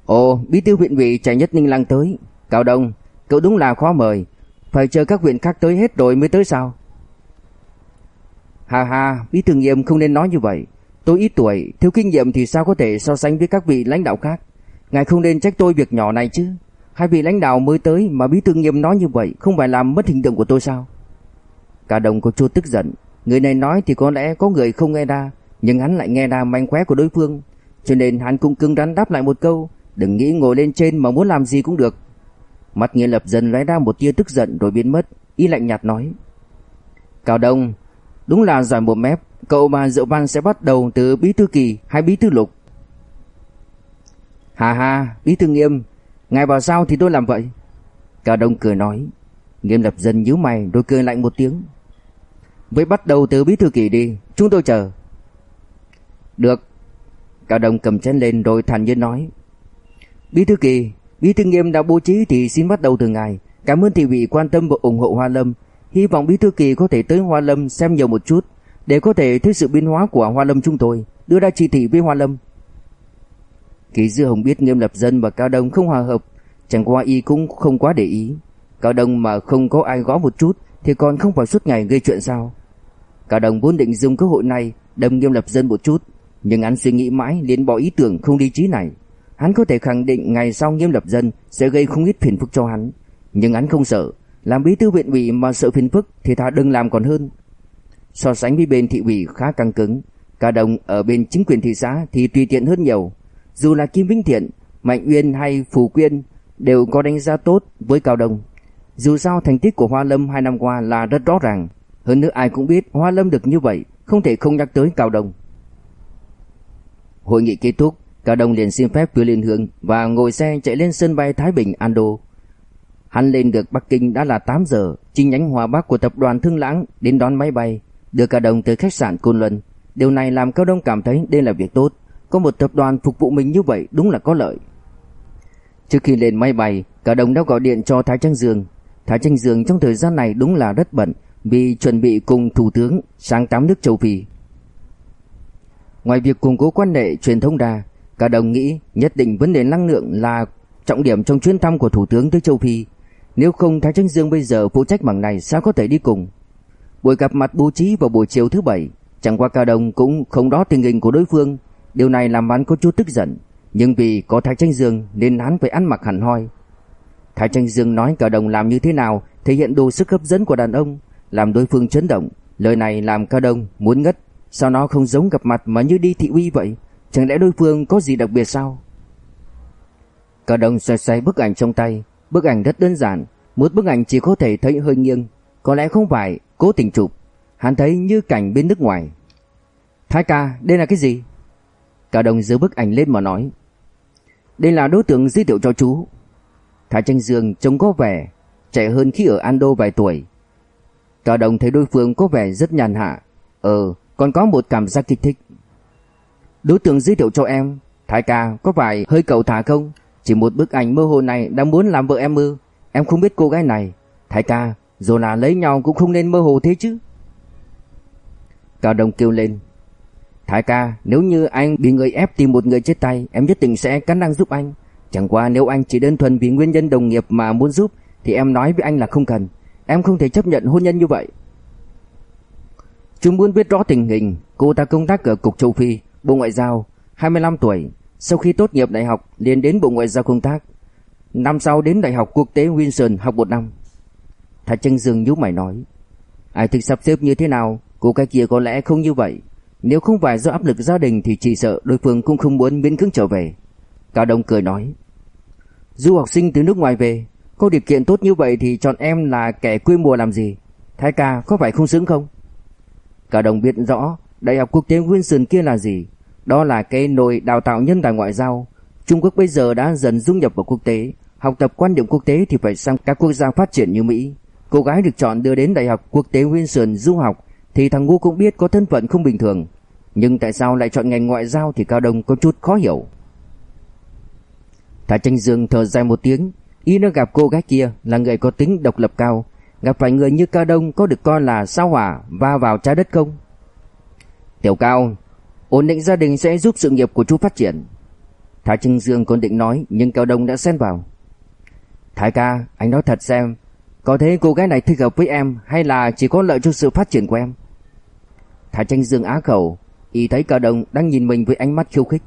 Ồ, bí thư huyện ủy Trà Nhất Ninh Lăng tới. Cao Đông, cậu đúng là khó mời, phải chờ các huyện khác tới hết rồi mới tới sao? Hà hà, bí thư Nghiêm không nên nói như vậy. Tôi ít tuổi, thiếu kinh nghiệm thì sao có thể so sánh với các vị lãnh đạo khác. Ngài không nên trách tôi việc nhỏ này chứ. Hai vị lãnh đạo mới tới mà bí thư Nghiêm nói như vậy không phải làm mất hình tượng của tôi sao? Cả đồng có chút tức giận, người này nói thì có lẽ có người không nghe ra, nhưng hắn lại nghe ra manh khóe của đối phương, cho nên hắn cũng cứng rắn đáp lại một câu, đừng nghĩ ngồi lên trên mà muốn làm gì cũng được. Mặt Nghĩa Lập dần lóe ra một tia tức giận rồi biến mất, y lạnh nhạt nói: "Cao Đông, đúng là giỏi một mép, cậu mà rượu Văn sẽ bắt đầu từ bí thư kỳ hay bí thư lục?" "Hà hà, bí thư Nghiêm, ngài bảo sao thì tôi làm vậy." Cao Đông cười nói. Nghiêm Lập dần nhíu mày rồi cười lạnh một tiếng với bắt đầu từ bí thư kỳ đi, chúng tôi chờ. Được. Cao Đông cầm chén lên rồi thản nhiên nói. Bí thư kỳ, bí thư nghiêm đã bố trí thì xin bắt đầu từ ngài. Cảm ơn thị vị quan tâm và ủng hộ Hoa Lâm. Hy vọng bí thư kỳ có thể tới Hoa Lâm xem nhiều một chút để có thể thấy sự biến hóa của Hoa Lâm chúng tôi, đưa ra chỉ thị với Hoa Lâm. Kỳ Dư Hồng biết Nghiêm Lập Dân và Cao Đông không hòa hợp, chẳng qua y cũng không quá để ý. Cao Đông mà không có ai gõ một chút thì còn không phải suốt ngày gây chuyện sao? Cao Đồng vốn định dùng cơ hội này đâm Nghiêm Lập Dân một chút, nhưng hắn suy nghĩ mãi liền bỏ ý tưởng không lý trí này. Hắn có thể khẳng định ngày sau Nghiêm Lập Dân sẽ gây không ít phiền phức cho hắn, nhưng hắn không sợ, làm bí thư huyện ủy mà sợ phiền phức thì ta đừng làm còn hơn. So sánh với bên thị ủy khá căng cứng, Cao Đồng ở bên chính quyền thị xã thì tùy tiện hơn nhiều. Dù là Kim Vĩnh Thiện, Mạnh Uyên hay Phù Quyên đều có đánh giá tốt với Cao Đồng. Dù sao thành tích của Hoa Lâm hai năm qua là rất rõ ràng, hơn nữa ai cũng biết Hoa Lâm được như vậy, không thể không nhắc tới Cao Đông. Hội nghị kết thúc, Cao Đông liền xin phép đưa lên hướng và ngồi xe chạy lên sân bay Thái Bình Ando. Hắn lên được Bắc Kinh đã là 8 giờ, chi nhánh Hòa Bắc của tập đoàn Thương Lãng đến đón máy bay, đưa Cao Đông tới khách sạn Côn Luân. Điều này làm Cao Đông cảm thấy đây là việc tốt, có một tập đoàn phục vụ mình như vậy đúng là có lợi. Trước khi lên máy bay, Cao Đông đã gọi điện cho Thái Trăng Dương, Thái trang Dương trong thời gian này đúng là rất bận vì chuẩn bị cùng Thủ tướng sang tám nước châu Phi. Ngoài việc củng cố quan hệ truyền thông ra, cả đồng nghĩ nhất định vấn đề năng lượng là trọng điểm trong chuyến thăm của Thủ tướng tới châu Phi. Nếu không Thái Tranh Dương bây giờ phụ trách mảng này sao có thể đi cùng. Buổi gặp mặt bố trí vào buổi chiều thứ bảy, chẳng qua Cao Đồng cũng không đó tình hình của đối phương. Điều này làm hắn có chút tức giận, nhưng vì có Thái Tranh Dương nên hắn phải ăn mặc hẳn hoi. Thái Tranh Dương nói Cao đồng làm như thế nào thể hiện đủ sức hấp dẫn của đàn ông, làm đối phương chấn động. Lời này làm Cao Đông muốn ngất, sao nó không giống gặp mặt mà như đi thị uy vậy? Chẳng lẽ đối phương có gì đặc biệt sao? Cao Đông xoay xoay bức ảnh trong tay, bức ảnh rất đơn giản, một bức ảnh chỉ có thể thấy hơi nghiêng, có lẽ không phải cố tình chụp, hắn thấy như cảnh bên nước ngoài. Thái ca, đây là cái gì? Cao Đông giơ bức ảnh lên mà nói. Đây là đối tượng giới thiệu cho chú, Thái Tranh Dương trông có vẻ trẻ hơn khi ở Ando vài tuổi. Cao Đồng thấy đối phương có vẻ rất nhàn hạ, ờ, còn có một cảm giác kích thích. Đối tượng giới thiệu cho em, Thái ca có phải hơi cậu thả không? Chỉ một bức ảnh mơ hồ này đã muốn làm vợ em ư? Em không biết cô gái này. Thái ca, dù là lấy nhau cũng không nên mơ hồ thế chứ. Cao Đồng kêu lên. Thái ca, nếu như anh bị người ép tìm một người chết tay, em nhất định sẽ cắn năng giúp anh. Chẳng qua nếu anh chỉ đơn thuần vì nguyên nhân đồng nghiệp mà muốn giúp thì em nói với anh là không cần. Em không thể chấp nhận hôn nhân như vậy. Chúng muốn biết rõ tình hình, cô ta công tác ở Cục Châu Phi, Bộ Ngoại giao, 25 tuổi, sau khi tốt nghiệp đại học liền đến Bộ Ngoại giao công tác. Năm sau đến Đại học Quốc tế Winson học một năm. Thạch Trân Dương nhíu mày nói, ai thực sắp xếp như thế nào, cô cái kia có lẽ không như vậy. Nếu không phải do áp lực gia đình thì chỉ sợ đối phương cũng không muốn miễn cưỡng trở về. Cao Đông cười nói, du học sinh từ nước ngoài về, có điều kiện tốt như vậy thì chọn em là kẻ quê mùa làm gì? Thái ca có phải không xứng không? cả đồng biết rõ Đại học quốc tế Winson kia là gì, đó là cái nồi đào tạo nhân tài ngoại giao. Trung Quốc bây giờ đã dần dung nhập vào quốc tế, học tập quan điểm quốc tế thì phải sang các quốc gia phát triển như Mỹ. Cô gái được chọn đưa đến Đại học Quốc tế Winson du học thì thằng ngu cũng biết có thân phận không bình thường. Nhưng tại sao lại chọn ngành ngoại giao thì Cao Đông có chút khó hiểu. Thả tranh dương thở dài một tiếng, y đã gặp cô gái kia là người có tính độc lập cao, gặp phải người như Cao Đông có được coi là sao hỏa va vào trái đất không? Tiểu Cao, ổn định gia đình sẽ giúp sự nghiệp của chú phát triển. Thái Trưng Dương còn định nói nhưng Cao Đông đã xen vào. Thái ca, anh nói thật xem, có thấy cô gái này thích hợp với em hay là chỉ có lợi cho sự phát triển của em? Thái Trưng Dương á khẩu, y thấy Cao Đông đang nhìn mình với ánh mắt khiêu khích.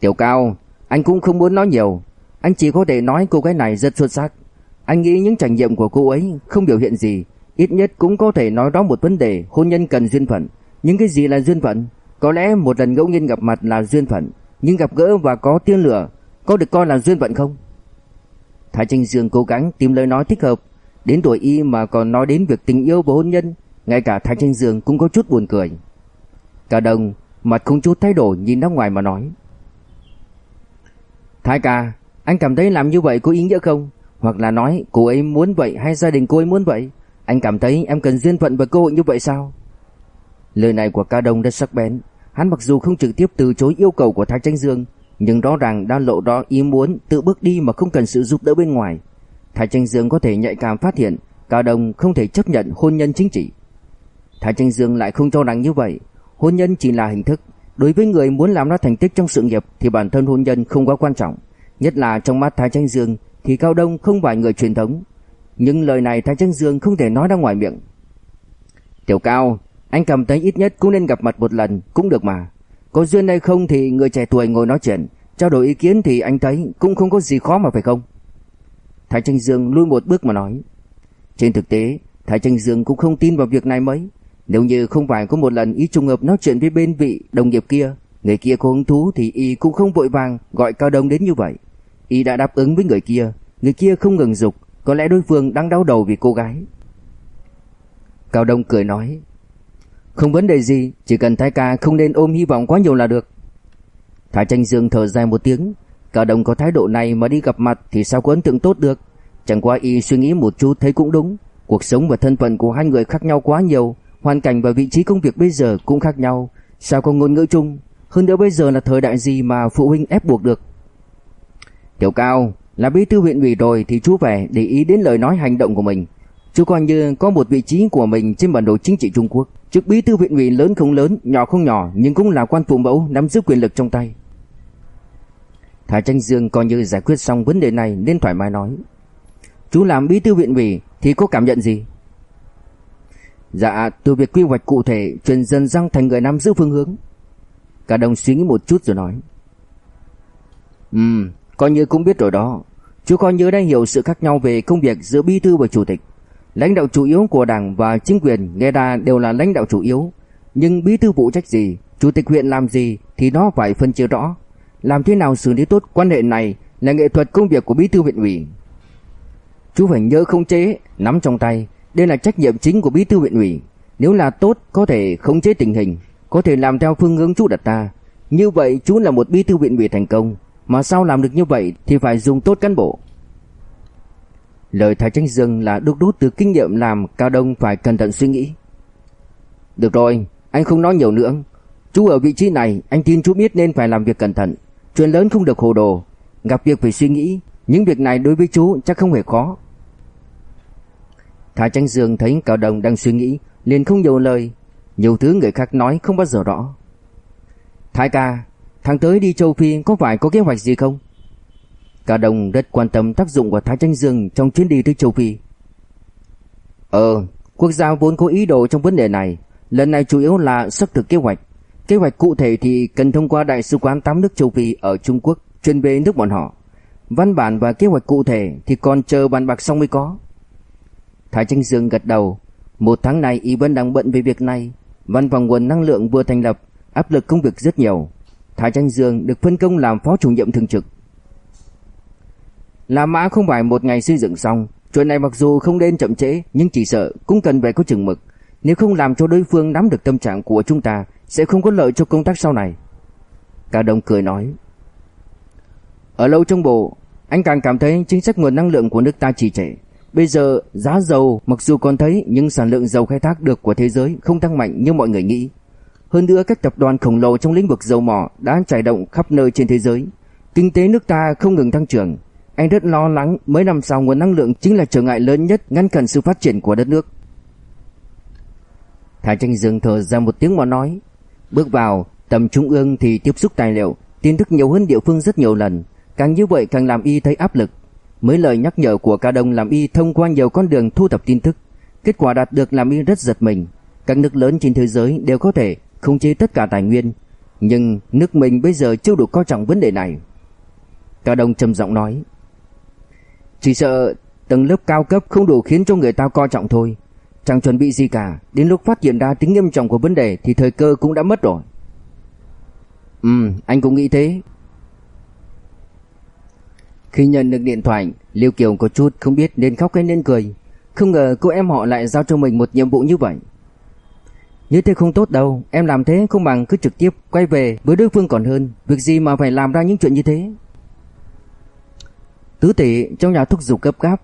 Tiểu Cao, anh cũng không muốn nói nhiều, anh chỉ có thể nói cô gái này rất xuất sắc. Anh nghĩ những trải nghiệm của cô ấy không biểu hiện gì, ít nhất cũng có thể nói đó một vấn đề hôn nhân cần duyên phận. Những cái gì là duyên phận? Có lẽ một lần ngẫu nhiên gặp mặt là duyên phận, nhưng gặp gỡ và có tiên lửa có được coi là duyên phận không? Thái Tranh Dương cố gắng tìm lời nói thích hợp, đến tuổi y mà còn nói đến việc tình yêu và hôn nhân, ngay cả Thái Tranh Dương cũng có chút buồn cười. Cả đồng mặt không chút thay đổi nhìn ra ngoài mà nói. Thái ca, anh cảm thấy làm như vậy có ý nghĩa không? Hoặc là nói cô ấy muốn vậy hay gia đình cô ấy muốn vậy? Anh cảm thấy em cần duyên phận và cơ hội như vậy sao? Lời này của Ca Đông rất sắc bén, hắn mặc dù không trực tiếp từ chối yêu cầu của Thái Tranh Dương, nhưng rõ ràng đã lộ đó ý muốn tự bước đi mà không cần sự giúp đỡ bên ngoài. Thái Tranh Dương có thể nhạy cảm phát hiện Ca Đông không thể chấp nhận hôn nhân chính trị. Thái Tranh Dương lại không cho rằng như vậy, hôn nhân chỉ là hình thức, đối với người muốn làm ra thành tích trong sự nghiệp thì bản thân hôn nhân không quá quan trọng, nhất là trong mắt Thái Tranh Dương thì Cao Đông không phải người truyền thống. Nhưng lời này Thái Tranh Dương không thể nói ra ngoài miệng. Tiểu Cao, anh cảm thấy ít nhất cũng nên gặp mặt một lần cũng được mà. Có duyên hay không thì người trẻ tuổi ngồi nói chuyện, trao đổi ý kiến thì anh thấy cũng không có gì khó mà phải không? Thái Tranh Dương lui một bước mà nói. Trên thực tế, Thái Tranh Dương cũng không tin vào việc này mấy. Nếu như không phải có một lần ý trùng hợp nói chuyện với bên vị đồng nghiệp kia, người kia có hứng thú thì y cũng không vội vàng gọi Cao Đông đến như vậy. Y đã đáp ứng với người kia, người kia không ngừng dục, có lẽ đối phương đang đau đầu vì cô gái. Cao Đông cười nói, không vấn đề gì, chỉ cần Thái ca không nên ôm hy vọng quá nhiều là được. Thái Tranh Dương thở dài một tiếng, Cao Đông có thái độ này mà đi gặp mặt thì sao có ấn tượng tốt được. Chẳng qua y suy nghĩ một chút thấy cũng đúng, cuộc sống và thân phận của hai người khác nhau quá nhiều, hoàn cảnh và vị trí công việc bây giờ cũng khác nhau, sao có ngôn ngữ chung, hơn nữa bây giờ là thời đại gì mà phụ huynh ép buộc được. Tiểu Cao, là bí thư huyện ủy rồi thì chú phải để ý đến lời nói hành động của mình. Chú coi như có một vị trí của mình trên bản đồ chính trị Trung Quốc. Chức bí thư huyện ủy lớn không lớn, nhỏ không nhỏ nhưng cũng là quan phụ mẫu nắm giữ quyền lực trong tay. Thái Tranh Dương coi như giải quyết xong vấn đề này nên thoải mái nói. Chú làm bí thư huyện ủy thì có cảm nhận gì? Dạ, từ việc quy hoạch cụ thể truyền dần răng thành người nắm giữ phương hướng. Cả đồng suy nghĩ một chút rồi nói. Ừm, coi như cũng biết rồi đó. Chú coi như đã hiểu sự khác nhau về công việc giữa bí thư và chủ tịch. Lãnh đạo chủ yếu của đảng và chính quyền nghe ra đều là lãnh đạo chủ yếu, nhưng bí thư phụ trách gì, chủ tịch huyện làm gì thì nó phải phân chia rõ. Làm thế nào xử lý tốt quan hệ này là nghệ thuật công việc của bí thư huyện ủy. Chú phải nhớ không chế, nắm trong tay, đây là trách nhiệm chính của bí thư huyện ủy. Nếu là tốt có thể khống chế tình hình, có thể làm theo phương hướng chú đặt ta. Như vậy chú là một bí thư huyện ủy thành công, mà sao làm được như vậy thì phải dùng tốt cán bộ. Lời Thái Tranh Dương là đúc rút từ kinh nghiệm làm Cao Đông phải cẩn thận suy nghĩ. Được rồi, anh không nói nhiều nữa. Chú ở vị trí này, anh tin chú biết nên phải làm việc cẩn thận. Chuyện lớn không được hồ đồ, gặp việc phải suy nghĩ. Những việc này đối với chú chắc không hề khó. Thái Tranh Dương thấy Cao Đông đang suy nghĩ, liền không nhiều lời. Nhiều thứ người khác nói không bao giờ rõ. Thái ca, tháng tới đi châu Phi có phải có kế hoạch gì không? Cả đồng rất quan tâm tác dụng của Thái Tranh Dương trong chuyến đi tới châu Phi. Ờ, quốc gia vốn có ý đồ trong vấn đề này, lần này chủ yếu là xác thực kế hoạch. Kế hoạch cụ thể thì cần thông qua Đại sứ quán 8 nước châu Phi ở Trung Quốc truyền về nước bọn họ. Văn bản và kế hoạch cụ thể thì còn chờ bàn bạc xong mới có. Thái Tranh Dương gật đầu. Một tháng này y vẫn đang bận về việc này. Văn phòng nguồn năng lượng vừa thành lập, áp lực công việc rất nhiều. Thái Tranh Dương được phân công làm phó chủ nhiệm thường trực. La Mã không phải một ngày xây dựng xong, chuyện này mặc dù không nên chậm trễ, nhưng chỉ sợ cũng cần phải có chừng mực. Nếu không làm cho đối phương nắm được tâm trạng của chúng ta, sẽ không có lợi cho công tác sau này. Cả đồng cười nói. Ở lâu trong bộ, anh càng cảm thấy chính sách nguồn năng lượng của nước ta trì trệ. Bây giờ giá dầu mặc dù còn thấy nhưng sản lượng dầu khai thác được của thế giới không tăng mạnh như mọi người nghĩ. Hơn nữa các tập đoàn khổng lồ trong lĩnh vực dầu mỏ đã trải động khắp nơi trên thế giới. Kinh tế nước ta không ngừng tăng trưởng. Anh rất lo lắng mấy năm sau nguồn năng lượng chính là trở ngại lớn nhất ngăn cản sự phát triển của đất nước. Thái Tranh Dương thở ra một tiếng mà nói. Bước vào tầm trung ương thì tiếp xúc tài liệu, tin tức nhiều hơn địa phương rất nhiều lần. Càng như vậy càng làm y thấy áp lực. Mấy lời nhắc nhở của ca đông làm y thông qua nhiều con đường thu thập tin tức. Kết quả đạt được làm y rất giật mình. Các nước lớn trên thế giới đều có thể khống chế tất cả tài nguyên, nhưng nước mình bây giờ chưa đủ coi trọng vấn đề này. Cao Đông trầm giọng nói, chỉ sợ tầng lớp cao cấp không đủ khiến cho người ta coi trọng thôi. Chẳng chuẩn bị gì cả, đến lúc phát hiện ra tính nghiêm trọng của vấn đề thì thời cơ cũng đã mất rồi. Ừ, anh cũng nghĩ thế. Khi nhận được điện thoại, Liêu Kiều có chút không biết nên khóc hay nên cười. Không ngờ cô em họ lại giao cho mình một nhiệm vụ như vậy. Như thế không tốt đâu, em làm thế không bằng cứ trực tiếp quay về với đối phương còn hơn, việc gì mà phải làm ra những chuyện như thế. Tứ tỷ trong nhà thúc giục cấp gáp.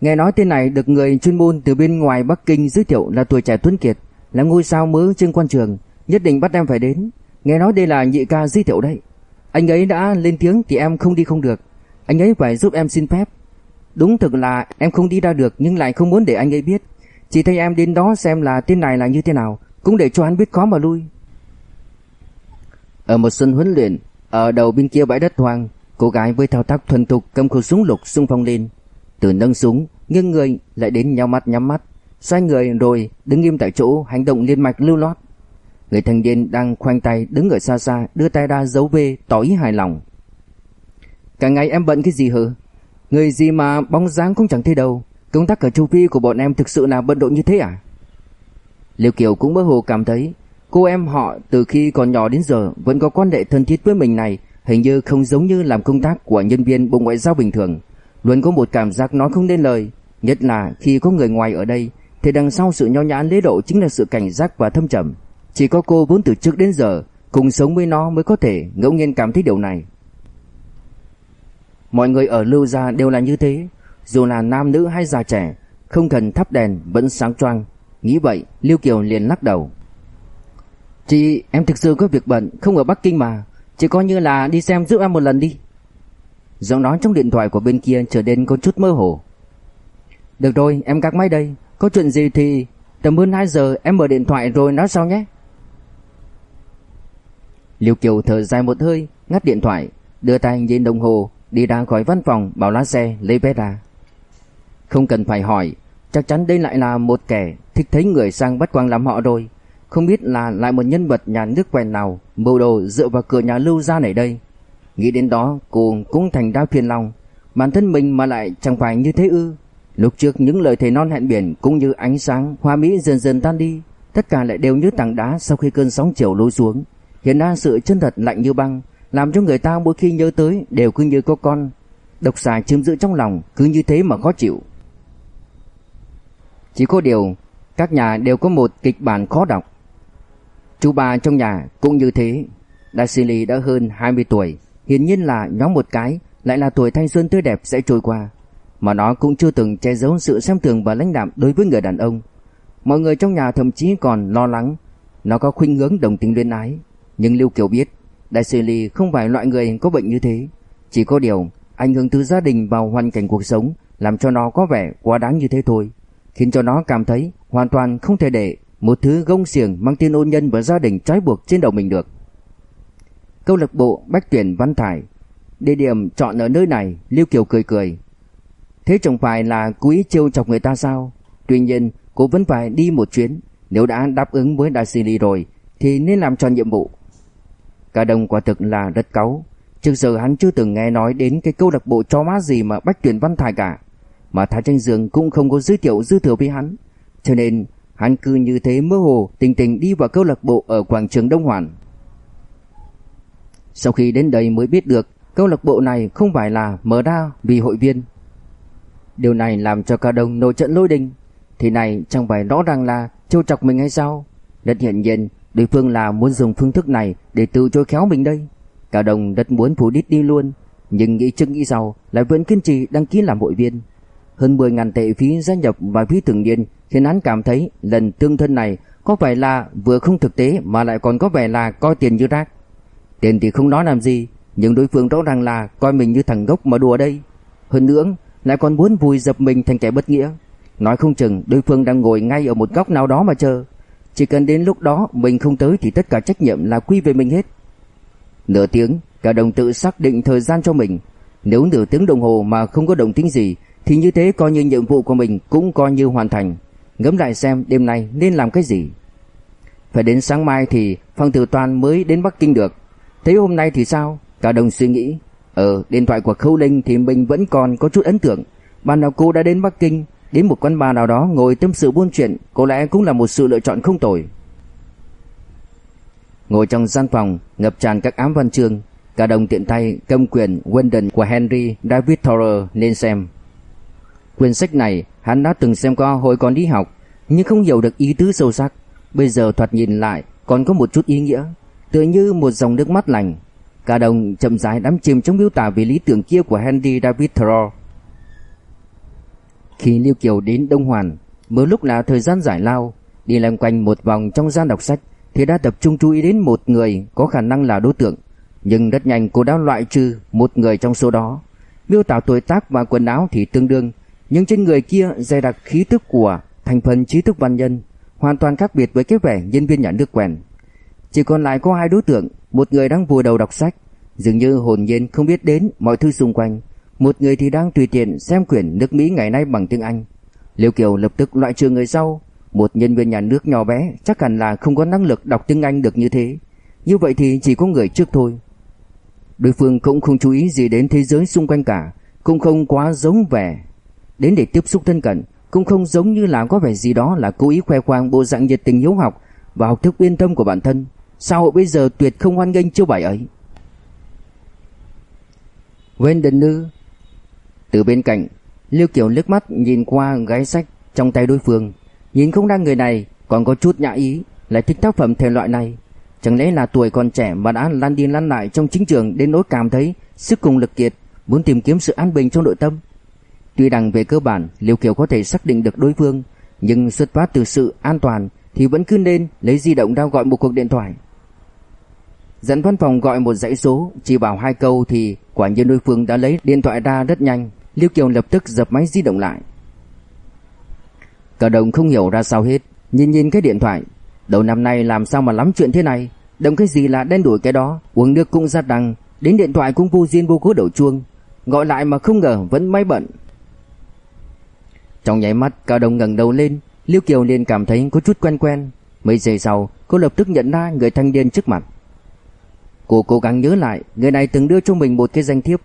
Nghe nói tên này được người chuyên môn từ bên ngoài Bắc Kinh giới thiệu là tuổi trẻ tuấn kiệt, là ngôi sao mới trên quan trường, nhất định bắt em phải đến. Nghe nói đây là nhị ca giới thiệu đấy. Anh ấy đã lên tiếng thì em không đi không được. Anh ấy phải giúp em xin phép. Đúng thực là em không đi ra được nhưng lại không muốn để anh ấy biết. Chỉ thấy em đến đó xem là tên này là như thế nào, cũng để cho hắn biết khó mà lui. Ở một sân huấn luyện, ở đầu bên kia bãi đất hoang, cô gái với thao tác thuần thục cầm khẩu súng lục xung phong lên, từ nâng súng, nghiêng người lại đến nhau mắt nhắm mắt, xoay người rồi đứng im tại chỗ, hành động liên mạch lưu loát. Người thanh niên đang khoanh tay đứng ở xa xa, đưa tay ra dấu về tỏ ý hài lòng. Cả ngày em bận cái gì hả? Người gì mà bóng dáng cũng chẳng thấy đâu, Công tác ở châu Phi của bọn em thực sự là bận rộn như thế à? Liêu Kiều cũng mơ hồ cảm thấy cô em họ từ khi còn nhỏ đến giờ vẫn có quan hệ thân thiết với mình này hình như không giống như làm công tác của nhân viên bộ ngoại giao bình thường. Luôn có một cảm giác nói không nên lời, nhất là khi có người ngoài ở đây thì đằng sau sự nho nhã lễ độ chính là sự cảnh giác và thâm trầm. Chỉ có cô vốn từ trước đến giờ cùng sống với nó mới có thể ngẫu nhiên cảm thấy điều này. Mọi người ở Lưu Gia đều là như thế, dù là nam nữ hay già trẻ, không cần thắp đèn vẫn sáng choang. Nghĩ vậy, Lưu Kiều liền lắc đầu. Chị, em thực sự có việc bận, không ở Bắc Kinh mà. Chỉ coi như là đi xem giúp em một lần đi. Giọng nói trong điện thoại của bên kia trở nên có chút mơ hồ. Được rồi, em gác máy đây. Có chuyện gì thì tầm hơn 2 giờ em mở điện thoại rồi nói sau nhé. Liêu Kiều thở dài một hơi, ngắt điện thoại, đưa tay nhìn đồng hồ, đi ra khỏi văn phòng bảo lái xe lấy vé ra. Không cần phải hỏi, chắc chắn đây lại là một kẻ thích thấy người sang bắt quang làm họ rồi. Không biết là lại một nhân vật nhà nước quen nào mưu đồ dựa vào cửa nhà lưu gia này đây. Nghĩ đến đó cô cũng thành đau phiền lòng. Bản thân mình mà lại chẳng phải như thế ư. Lúc trước những lời thề non hẹn biển cũng như ánh sáng hoa mỹ dần dần tan đi. Tất cả lại đều như tảng đá sau khi cơn sóng chiều lôi xuống. Hiện ra sự chân thật lạnh như băng. Làm cho người ta mỗi khi nhớ tới đều cứ như có con. Độc xà chiếm giữ trong lòng cứ như thế mà khó chịu. Chỉ có điều, các nhà đều có một kịch bản khó đọc. Chú bà trong nhà cũng như thế. Dasili đã hơn 20 tuổi, hiển nhiên là nhóm một cái, lại là tuổi thanh xuân tươi đẹp sẽ trôi qua. Mà nó cũng chưa từng che giấu sự xem thường và lãnh đạm đối với người đàn ông. Mọi người trong nhà thậm chí còn lo lắng, nó có khuynh hướng đồng tình luyến ái. Nhưng Lưu Kiều biết, Dasili không phải loại người có bệnh như thế. Chỉ có điều, ảnh hưởng từ gia đình vào hoàn cảnh cuộc sống làm cho nó có vẻ quá đáng như thế thôi khiến cho nó cảm thấy hoàn toàn không thể để một thứ gông xiềng mang tên ôn nhân và gia đình trói buộc trên đầu mình được. Câu lạc bộ Bách tuyển Văn Thải địa điểm chọn ở nơi này, Lưu Kiều cười cười. Thế chẳng phải là cố ý trêu chọc người ta sao? Tuy nhiên, cô vẫn phải đi một chuyến, nếu đã đáp ứng với Đại Sĩ rồi thì nên làm tròn nhiệm vụ. Cả đồng quả thực là rất cáu, trước giờ hắn chưa từng nghe nói đến cái câu lạc bộ cho má gì mà bách tuyển văn thải cả, mà Thái Tranh Dương cũng không có giới thiệu dư thừa với hắn, cho nên hắn cứ như thế mơ hồ tình tình đi vào câu lạc bộ ở quảng trường Đông Hoàn. Sau khi đến đây mới biết được câu lạc bộ này không phải là mở ra vì hội viên. Điều này làm cho cả đồng nổi trận lôi đình. Thì này chẳng phải rõ ràng là trêu chọc mình hay sao? Rất hiện nhiên đối phương là muốn dùng phương thức này để tự trôi khéo mình đây. Cả đồng rất muốn phủ đít đi luôn, nhưng nghĩ trước nghĩ sau lại vẫn kiên trì đăng ký làm hội viên. Hơn 10 ngàn tệ phí gia nhập và phí thường niên khiến hắn cảm thấy lần tương thân này có vẻ là vừa không thực tế mà lại còn có vẻ là coi tiền như rác. Tiền thì không nói làm gì, nhưng đối phương rõ ràng là coi mình như thằng gốc mà đùa đây. Hơn nữa, lại còn muốn vùi dập mình thành kẻ bất nghĩa. Nói không chừng đối phương đang ngồi ngay ở một góc nào đó mà chờ. Chỉ cần đến lúc đó mình không tới thì tất cả trách nhiệm là quy về mình hết. Nửa tiếng, cả đồng tự xác định thời gian cho mình. Nếu nửa tiếng đồng hồ mà không có động tĩnh gì thì như thế coi như nhiệm vụ của mình cũng coi như hoàn thành. Ngẫm lại xem đêm nay nên làm cái gì. Phải đến sáng mai thì Phong Tử Toàn mới đến Bắc Kinh được. Thế hôm nay thì sao? Cả đồng suy nghĩ. Ờ, điện thoại của Khâu Linh thì mình vẫn còn có chút ấn tượng. Ban nào cô đã đến Bắc Kinh, đến một quán bar nào đó ngồi tâm sự buôn chuyện, có lẽ cũng là một sự lựa chọn không tồi. Ngồi trong gian phòng, ngập tràn các ám văn chương, cả đồng tiện tay cầm quyền wendon của Henry David Thoreau nên xem. Quyển sách này hắn đã từng xem qua hồi còn đi học, nhưng không hiểu được ý tứ sâu sắc. Bây giờ thoạt nhìn lại còn có một chút ý nghĩa, tựa như một dòng nước mắt lành. Cả đồng chậm rãi đắm chìm trong miêu tả về lý tưởng kia của Henry David Thoreau. Khi Lưu Kiều đến Đông Hoàn, mới lúc là thời gian giải lao, đi loanh quanh một vòng trong gian đọc sách thì đã tập trung chú ý đến một người có khả năng là đối tượng, nhưng rất nhanh cô đã loại trừ một người trong số đó. Miêu tả tuổi tác và quần áo thì tương đương, nhưng trên người kia dày đặc khí tức của thành phần trí thức văn nhân, hoàn toàn khác biệt với cái vẻ nhân viên nhà nước quen. Chỉ còn lại có hai đối tượng, một người đang vùi đầu đọc sách, dường như hồn nhiên không biết đến mọi thứ xung quanh, một người thì đang tùy tiện xem quyển nước Mỹ ngày nay bằng tiếng Anh. Liêu Kiều lập tức loại trừ người sau, một nhân viên nhà nước nhỏ bé chắc hẳn là không có năng lực đọc tiếng Anh được như thế. Như vậy thì chỉ có người trước thôi. Đối phương cũng không chú ý gì đến thế giới xung quanh cả, cũng không quá giống vẻ. Đến để tiếp xúc thân cận, cũng không giống như là có vẻ gì đó là cố ý khoe khoang bộ dạng nhiệt tình hiếu học và học thức uyên thâm của bản thân. Sao hội bây giờ tuyệt không hoan nghênh chiêu bài ấy? Wendell Nữ Từ bên cạnh, Liêu Kiều liếc mắt nhìn qua gái sách trong tay đối phương, nhìn không ra người này còn có chút nhã ý, lại thích tác phẩm thể loại này. Chẳng lẽ là tuổi còn trẻ mà đã lăn đi lăn lại trong chính trường đến nỗi cảm thấy sức cùng lực kiệt, muốn tìm kiếm sự an bình trong nội tâm. Tuy rằng về cơ bản Liêu Kiều có thể xác định được đối phương, nhưng xuất phát từ sự an toàn thì vẫn cứ nên lấy di động ra gọi một cuộc điện thoại. Dẫn văn phòng gọi một dãy số, chỉ bảo hai câu thì quả nhiên đối phương đã lấy điện thoại ra rất nhanh. Liêu Kiều lập tức dập máy di động lại. Cả đồng không hiểu ra sao hết, nhìn nhìn cái điện thoại. Đầu năm nay làm sao mà lắm chuyện thế này, đồng cái gì là đen đuổi cái đó, uống nước cũng ra đằng, đến điện thoại cũng vô duyên vô cố đổ chuông. Gọi lại mà không ngờ vẫn máy bận. Trong nháy mắt, Cao Đông ngẩng đầu lên, Liêu Kiều liền cảm thấy có chút quen quen. Mấy giây sau, cô lập tức nhận ra người thanh niên trước mặt. Cô cố gắng nhớ lại, Người này từng đưa cho mình một cái danh thiếp.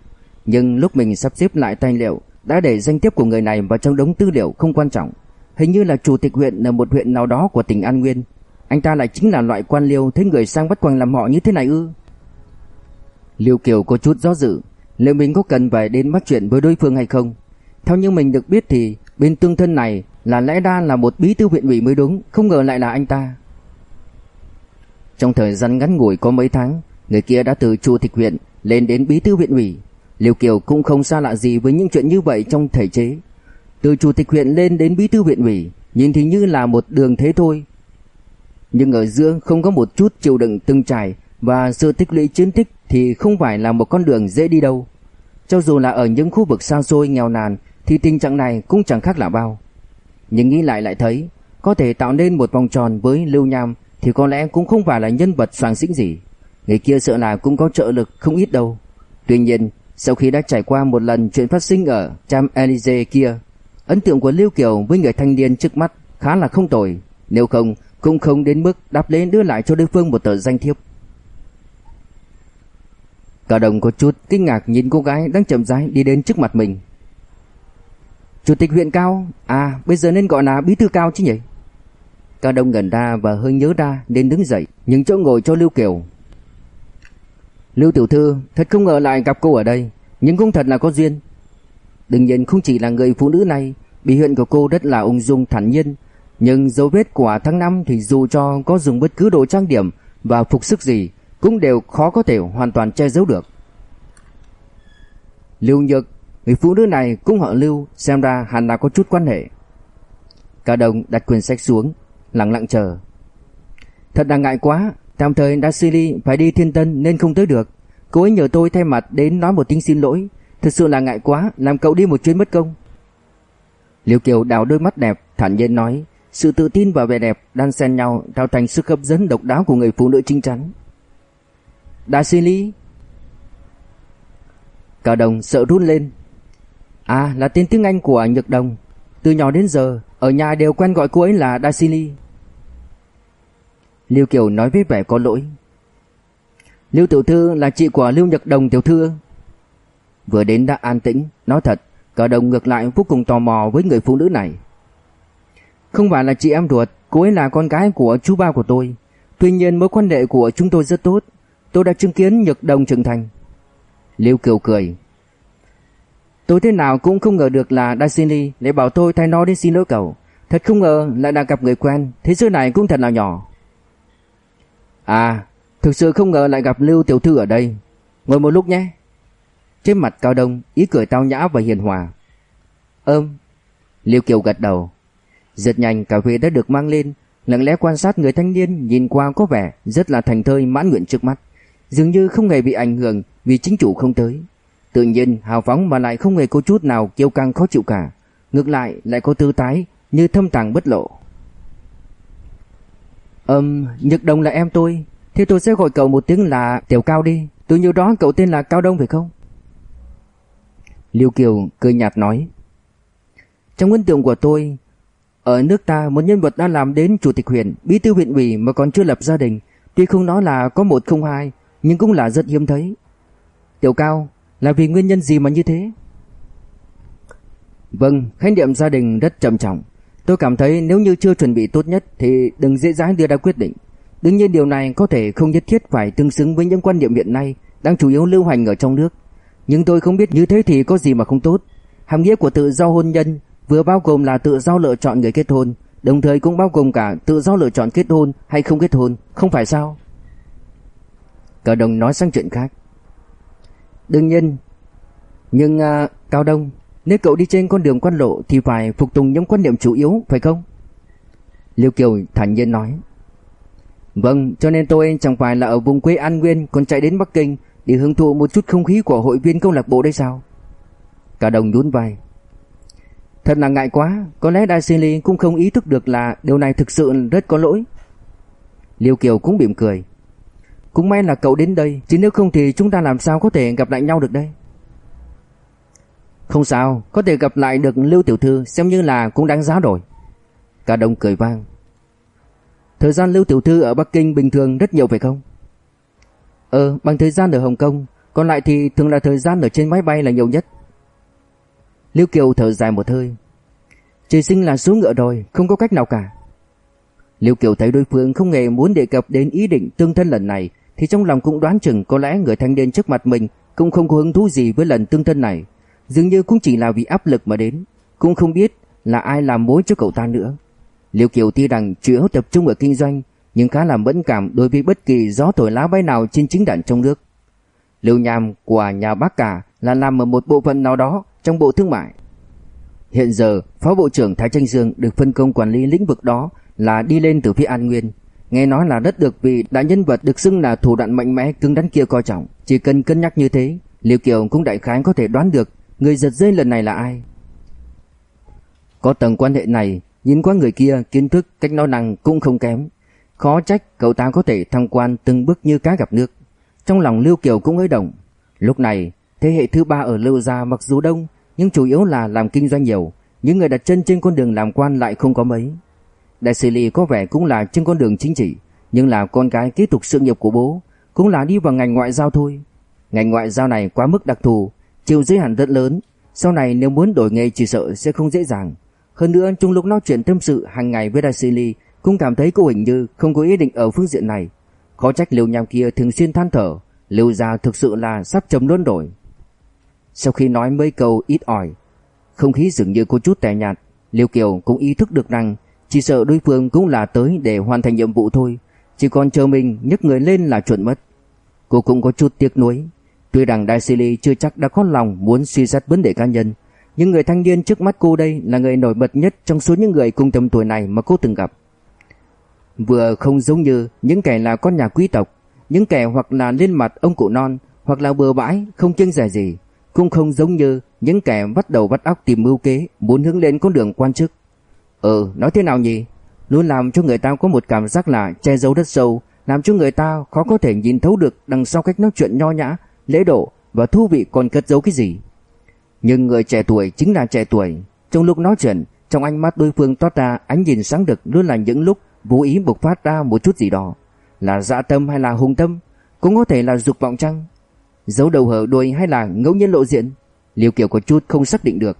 Nhưng lúc mình sắp xếp lại tài liệu, Đã để danh thiếp của người này vào trong đống tư liệu không quan trọng. Hình như là chủ tịch huyện ở một huyện nào đó của tỉnh An Nguyên. Anh ta lại chính là loại quan liêu Thấy người sang bắt quang làm họ như thế này ư? Liêu Kiều có chút do dự, Liệu mình có cần phải đến bắt chuyện với đối phương hay không? Theo như mình được biết thì Bên tương thân này là lẽ ra là một bí thư huyện ủy mới đúng, không ngờ lại là anh ta. Trong thời gian ngắn ngủi có mấy tháng, người kia đã từ chủ tịch huyện lên đến bí thư huyện ủy. Liêu Kiều cũng không xa lạ gì với những chuyện như vậy trong thể chế. Từ chủ tịch huyện lên đến bí thư huyện ủy, nhìn thì như là một đường thế thôi. Nhưng ở giữa không có một chút chịu đựng từng trải và sự tích lũy chiến tích thì không phải là một con đường dễ đi đâu. Cho dù là ở những khu vực xa xôi nghèo nàn thì tình trạng này cũng chẳng khác là bao. Nhưng nghĩ lại lại thấy, có thể tạo nên một vòng tròn với Lưu Nham thì có lẽ cũng không phải là nhân vật soàng xĩnh gì. Người kia sợ là cũng có trợ lực không ít đâu. Tuy nhiên, Sau khi đã trải qua một lần chuyện phát sinh ở Cham Elysee kia, ấn tượng của Lưu Kiều với người thanh niên trước mắt khá là không tồi, nếu không cũng không đến mức đáp lễ đưa lại cho đối phương một tờ danh thiếp. Cả đồng có chút kinh ngạc nhìn cô gái đang chậm rãi đi đến trước mặt mình. Chủ tịch huyện cao, à bây giờ nên gọi là bí thư cao chứ nhỉ? Cao Đông gần ra và hơi nhớ ra nên đứng dậy, những chỗ ngồi cho Lưu Kiều. Lưu tiểu thư, thật không ngờ lại gặp cô ở đây, nhưng cũng thật là có duyên. Đương nhiên không chỉ là người phụ nữ này, biểu hiện của cô rất là ung dung thản nhiên, nhưng dấu vết của tháng năm thì dù cho có dùng bất cứ đồ trang điểm và phục sức gì cũng đều khó có thể hoàn toàn che giấu được. Lưu Nhược, người phụ nữ này cũng họ Lưu, xem ra hẳn là có chút quan hệ. Cả đồng đặt quyển sách xuống, lặng lặng chờ. Thật là ngại quá, tạm thời Dasili phải đi thiên tân nên không tới được. Cô ấy nhờ tôi thay mặt đến nói một tiếng xin lỗi. Thật sự là ngại quá, làm cậu đi một chuyến mất công. Liêu Kiều đào đôi mắt đẹp, thản nhiên nói, sự tự tin và vẻ đẹp đan xen nhau tạo thành sức hấp dẫn độc đáo của người phụ nữ chính chắn. Dasili Cả đồng sợ run lên. À, là tên tiếng Anh của Nhật Đồng. Từ nhỏ đến giờ, ở nhà đều quen gọi cô ấy là Dasili. Lưu Kiều nói với vẻ có lỗi. Lưu tiểu thư là chị của Lưu Nhật Đồng tiểu thư. Vừa đến đã an tĩnh, nói thật, cả đồng ngược lại vô cùng tò mò với người phụ nữ này. Không phải là chị em ruột, cô ấy là con gái của chú ba của tôi. Tuy nhiên mối quan hệ của chúng tôi rất tốt. Tôi đã chứng kiến Nhật Đồng trưởng thành. Lưu Kiều cười. Tôi thế nào cũng không ngờ được là Dasini lại bảo tôi thay nó đến xin lỗi cậu. Thật không ngờ lại đang gặp người quen, thế giới này cũng thật là nhỏ. À, thực sự không ngờ lại gặp Lưu Tiểu Thư ở đây. Ngồi một lúc nhé. Trên mặt Cao Đông, ý cười tao nhã và hiền hòa. Ơm. Lưu Kiều gật đầu. Rất nhanh cà phê đã được mang lên, lặng lẽ quan sát người thanh niên nhìn qua có vẻ rất là thành thơi mãn nguyện trước mắt. Dường như không hề bị ảnh hưởng vì chính chủ không tới. Tự nhiên hào phóng mà lại không hề có chút nào kiêu căng khó chịu cả. Ngược lại lại có tư tái như thâm tàng bất lộ. Ừm, Nhật Đồng là em tôi, thì tôi sẽ gọi cậu một tiếng là Tiểu Cao đi. Tôi nhớ đó cậu tên là Cao Đông phải không? Liêu Kiều cười nhạt nói. Trong ấn tượng của tôi, ở nước ta một nhân vật đã làm đến chủ tịch huyện, bí thư huyện ủy mà còn chưa lập gia đình, tuy không nói là có một không hai, nhưng cũng là rất hiếm thấy. Tiểu Cao, là vì nguyên nhân gì mà như thế? Vâng, khái niệm gia đình rất trầm trọng. Tôi cảm thấy nếu như chưa chuẩn bị tốt nhất thì đừng dễ dãi đưa ra quyết định. Đương nhiên điều này có thể không nhất thiết phải tương xứng với những quan niệm hiện nay đang chủ yếu lưu hành ở trong nước. Nhưng tôi không biết như thế thì có gì mà không tốt. Hàm nghĩa của tự do hôn nhân vừa bao gồm là tự do lựa chọn người kết hôn, đồng thời cũng bao gồm cả tự do lựa chọn kết hôn hay không kết hôn, không phải sao? Cả đồng nói sang chuyện khác. Đương nhiên, nhưng à, Cao Đông, nếu cậu đi trên con đường quan lộ thì phải phục tùng những quan niệm chủ yếu, phải không? Liêu Kiều thản nhiên nói. Vâng, cho nên tôi chẳng phải là ở vùng quê An Nguyên còn chạy đến Bắc Kinh để hưởng thụ một chút không khí của hội viên câu lạc bộ đây sao? Cao Đông nhún vai. Thật là ngại quá, có lẽ Đại Silly cũng không ý thức được là điều này thực sự rất có lỗi. Liêu Kiều cũng mỉm cười. Cũng may là cậu đến đây, chứ nếu không thì chúng ta làm sao có thể gặp lại nhau được đây. Không sao, có thể gặp lại được Lưu Tiểu Thư xem như là cũng đáng giá rồi. Cả đông cười vang. Thời gian Lưu Tiểu Thư ở Bắc Kinh bình thường rất nhiều phải không? Ờ, bằng thời gian ở Hồng Kông, còn lại thì thường là thời gian ở trên máy bay là nhiều nhất. Lưu Kiều thở dài một hơi. Trời sinh là số ngựa rồi, không có cách nào cả. Lưu Kiều thấy đối phương không hề muốn đề cập đến ý định tương thân lần này, thì trong lòng cũng đoán chừng có lẽ người thanh niên trước mặt mình cũng không có hứng thú gì với lần tương thân này, dường như cũng chỉ là vì áp lực mà đến, cũng không biết là ai làm mối cho cậu ta nữa. Liêu Kiều tuy rằng chủ yếu tập trung ở kinh doanh, nhưng khá là mẫn cảm đối với bất kỳ gió thổi lá bay nào trên chính đàn trong nước. Lưu Nham của nhà bác cả là làm ở một bộ phận nào đó trong bộ thương mại. Hiện giờ, Phó Bộ trưởng Thái Tranh Dương được phân công quản lý lĩnh vực đó là đi lên từ phía An Nguyên. Nghe nói là rất được vì đại nhân vật được xưng là thủ đoạn mạnh mẽ cứng rắn kia coi trọng. Chỉ cần cân nhắc như thế, Liêu Kiều cũng đại khái có thể đoán được người giật dây lần này là ai. Có tầng quan hệ này, nhìn qua người kia kiến thức cách nói năng cũng không kém. Khó trách cậu ta có thể thăng quan từng bước như cá gặp nước. Trong lòng Liêu Kiều cũng hơi động. Lúc này, Thế hệ thứ ba ở Lưu Gia mặc dù đông nhưng chủ yếu là làm kinh doanh nhiều, những người đặt chân trên con đường làm quan lại không có mấy. Đại sĩ Lý có vẻ cũng là trên con đường chính trị, nhưng là con cái kế tục sự nghiệp của bố, cũng là đi vào ngành ngoại giao thôi. Ngành ngoại giao này quá mức đặc thù, chịu giới hạn rất lớn, sau này nếu muốn đổi nghề chỉ sợ sẽ không dễ dàng. Hơn nữa trong lúc nói chuyện tâm sự hàng ngày với Đại sĩ Lý, cũng cảm thấy cô hình như không có ý định ở phương diện này. Khó trách Liêu Nham kia thường xuyên than thở, Liêu gia thực sự là sắp chấm luân đổi. Sau khi nói mấy câu ít ỏi, không khí dường như có chút tẻ nhạt, Liêu Kiều cũng ý thức được rằng chỉ sợ đối phương cũng là tới để hoàn thành nhiệm vụ thôi, chỉ còn chờ mình nhấc người lên là chuẩn mất. Cô cũng có chút tiếc nuối, tuy rằng Đại Sĩ Ly chưa chắc đã có lòng muốn suy xét vấn đề cá nhân, nhưng người thanh niên trước mắt cô đây là người nổi bật nhất trong số những người cùng tầm tuổi này mà cô từng gặp. Vừa không giống như những kẻ là con nhà quý tộc, những kẻ hoặc là lên mặt ông cụ non, hoặc là bừa bãi, không kiêng rẻ gì, cũng không giống như những kẻ bắt đầu bắt óc tìm mưu kế, muốn hướng lên con đường quan chức. Ừ, nói thế nào nhỉ? Luôn làm cho người ta có một cảm giác là che giấu rất sâu, làm cho người ta khó có thể nhìn thấu được đằng sau cách nói chuyện nho nhã, lễ độ và thú vị còn cất giấu cái gì. Nhưng người trẻ tuổi chính là trẻ tuổi, trong lúc nói chuyện, trong ánh mắt đối phương toát ra ánh nhìn sáng rực luôn là những lúc vô ý bộc phát ra một chút gì đó, là dạ tâm hay là hung tâm, cũng có thể là dục vọng chăng? Giấu đầu hở đuôi hay là ngẫu nhiên lộ diện? Liêu Kiều có chút không xác định được.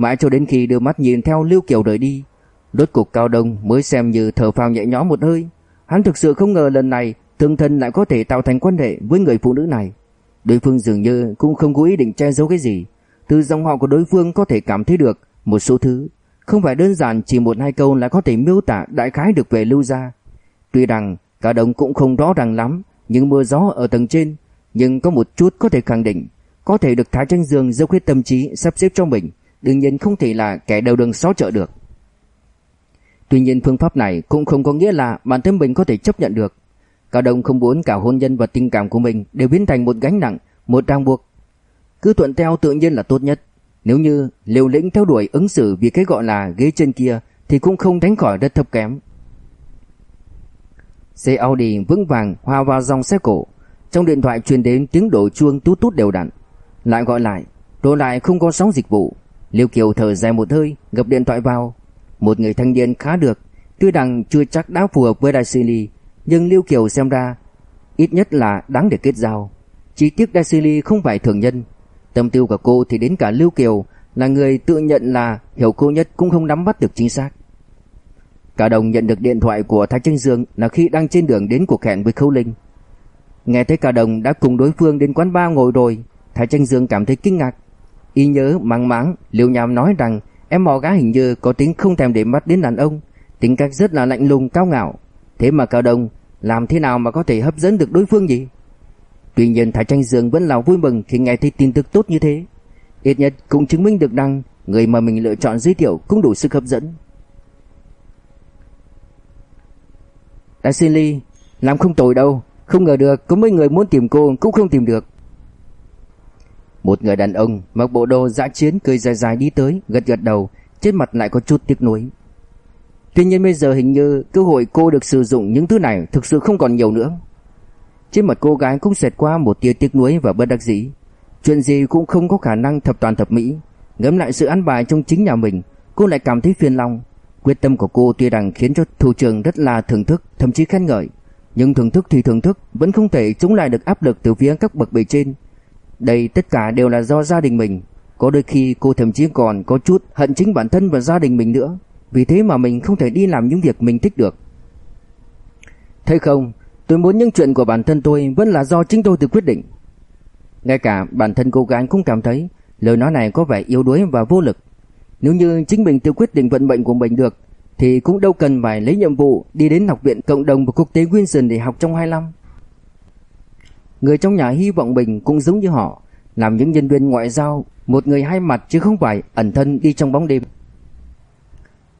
Mãi cho đến khi đưa mắt nhìn theo lưu Kiều rời đi, đốt cục cao đông mới xem như thở phào nhẹ nhõm một hơi. Hắn thực sự không ngờ lần này thương thân lại có thể tạo thành quan hệ với người phụ nữ này. Đối phương dường như cũng không có ý định che giấu cái gì. Từ dòng họ của đối phương có thể cảm thấy được một số thứ. Không phải đơn giản chỉ một hai câu là có thể miêu tả đại khái được về lưu gia. Tuy rằng cả đồng cũng không rõ ràng lắm, những mưa gió ở tầng trên, nhưng có một chút có thể khẳng định, có thể được Thái Tranh Dương dốc hết tâm trí sắp xếp cho mình, đương nhiên không thể là kẻ đầu đường xó chợ được. Tuy nhiên phương pháp này cũng không có nghĩa là bản thân mình có thể chấp nhận được. Cao Đông không muốn cả hôn nhân và tình cảm của mình đều biến thành một gánh nặng, một ràng buộc. Cứ thuận theo tự nhiên là tốt nhất. Nếu như liều lĩnh theo đuổi ứng xử vì cái gọi là ghế trên kia thì cũng không tránh khỏi rất thấp kém. Xe Audi vững vàng hòa vào dòng xe cổ. Trong điện thoại truyền đến tiếng đổ chuông tút tút đều đặn. Lại gọi lại, rồi lại không có sóng dịch vụ. Liêu Kiều thở dài một hơi, gập điện thoại vào. Một người thanh niên khá được, tuy rằng chưa chắc đã phù hợp với Đại Sư Ly, nhưng Liêu Kiều xem ra ít nhất là đáng để kết giao. Chỉ tiếc Đại Sư Ly không phải thường nhân. Tâm tư của cô thì đến cả Liêu Kiều là người tự nhận là hiểu cô nhất cũng không nắm bắt được chính xác. Cả đồng nhận được điện thoại của Thái Trinh Dương là khi đang trên đường đến cuộc hẹn với Khâu Linh. Nghe thấy cả đồng đã cùng đối phương đến quán bar ngồi rồi, Thái Trinh Dương cảm thấy kinh ngạc. Y nhớ mang máng, Liêu Nham nói rằng em mò gái hình như có tính không thèm để mắt đến đàn ông, tính cách rất là lạnh lùng cao ngạo. Thế mà Cao Đông làm thế nào mà có thể hấp dẫn được đối phương gì? Tuy nhiên Thái Tranh Dương vẫn là vui mừng khi nghe thấy tin tức tốt như thế. Ít nhất cũng chứng minh được rằng người mà mình lựa chọn giới thiệu cũng đủ sức hấp dẫn. Đại xin Ly, làm không tồi đâu, không ngờ được có mấy người muốn tìm cô cũng không tìm được. Một người đàn ông mặc bộ đồ dã chiến cười dài dài đi tới, gật gật đầu, trên mặt lại có chút tiếc nuối. Tuy nhiên bây giờ hình như cơ hội cô được sử dụng những thứ này thực sự không còn nhiều nữa. Trên mặt cô gái cũng xẹt qua một tia tiếc nuối và bất đắc dĩ. Chuyện gì cũng không có khả năng thập toàn thập mỹ. Ngẫm lại sự ăn bài trong chính nhà mình, cô lại cảm thấy phiền lòng. Quyết tâm của cô tuy rằng khiến cho thủ trưởng rất là thưởng thức, thậm chí khen ngợi, nhưng thưởng thức thì thưởng thức vẫn không thể chống lại được áp lực từ phía các bậc bề trên. Đây tất cả đều là do gia đình mình, có đôi khi cô thậm chí còn có chút hận chính bản thân và gia đình mình nữa, vì thế mà mình không thể đi làm những việc mình thích được. Thấy không, tôi muốn những chuyện của bản thân tôi vẫn là do chính tôi tự quyết định. Ngay cả bản thân cô gái cũng cảm thấy lời nói này có vẻ yếu đuối và vô lực. Nếu như chính mình tự quyết định vận mệnh của mình được thì cũng đâu cần phải lấy nhiệm vụ đi đến học viện cộng đồng và quốc tế Wilson để học trong 2 năm. Người trong nhà hy vọng mình cũng giống như họ, làm những nhân viên ngoại giao, một người hai mặt chứ không phải ẩn thân đi trong bóng đêm.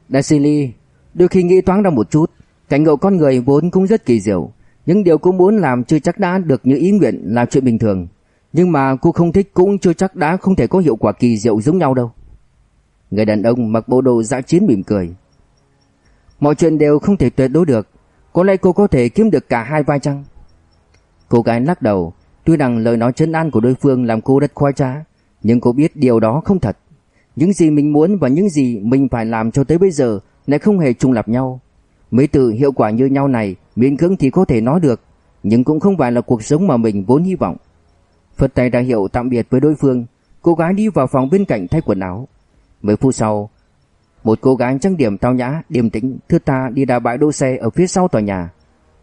Dasili, đôi khi nghĩ thoáng ra một chút, cảnh ngộ con người vốn cũng rất kỳ diệu, những điều cô muốn làm chưa chắc đã được như ý nguyện là chuyện bình thường, nhưng mà cô không thích cũng chưa chắc đã không thể có hiệu quả kỳ diệu giống nhau đâu. Người đàn ông mặc bộ đồ dã chiến mỉm cười. Mọi chuyện đều không thể tuyệt đối được, có lẽ cô có thể kiếm được cả hai vai chăng? Cô gái lắc đầu, Tuy rằng lời nói chân an của đối phương làm cô rất khoái trá, nhưng cô biết điều đó không thật. Những gì mình muốn và những gì mình phải làm cho tới bây giờ lại không hề trùng lập nhau. Mấy từ hiệu quả như nhau này miễn cưỡng thì có thể nói được, nhưng cũng không phải là cuộc sống mà mình vốn hy vọng. Phật tay ra hiệu tạm biệt với đối phương, cô gái đi vào phòng bên cạnh thay quần áo. Mấy phút sau, một cô gái trang điểm tao nhã, điềm tĩnh, thưa ta đi đào bãi đỗ xe ở phía sau tòa nhà.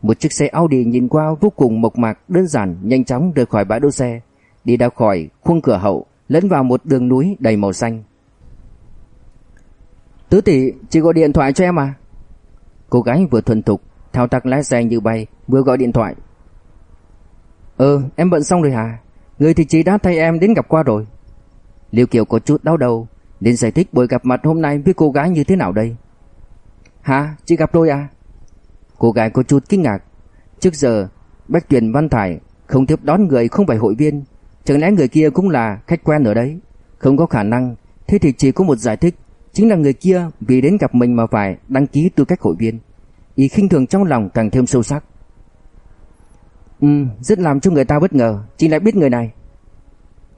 Một chiếc xe Audi nhìn qua vô cùng mộc mạc, đơn giản, nhanh chóng rời khỏi bãi đỗ xe, đi ra khỏi khung cửa hậu, lẫn vào một đường núi đầy màu xanh. Tứ tỷ, chị gọi điện thoại cho em à? Cô gái vừa thuần thục, thao tác lái xe như bay, vừa gọi điện thoại. Ừ, em bận xong rồi hả? Người thì chị đã thay em đến gặp qua rồi. Liêu Kiều có chút đau đầu, nên giải thích buổi gặp mặt hôm nay với cô gái như thế nào đây. Hả, chị gặp tôi à? Cô gái có chút kinh ngạc. Trước giờ, Bách Tuyền Văn Thải không tiếp đón người không phải hội viên. Chẳng lẽ người kia cũng là khách quen ở đấy? Không có khả năng, thế thì chỉ có một giải thích. Chính là người kia vì đến gặp mình mà phải đăng ký tư cách hội viên. Ý khinh thường trong lòng càng thêm sâu sắc. Ừ, rất làm cho người ta bất ngờ, chị lại biết người này.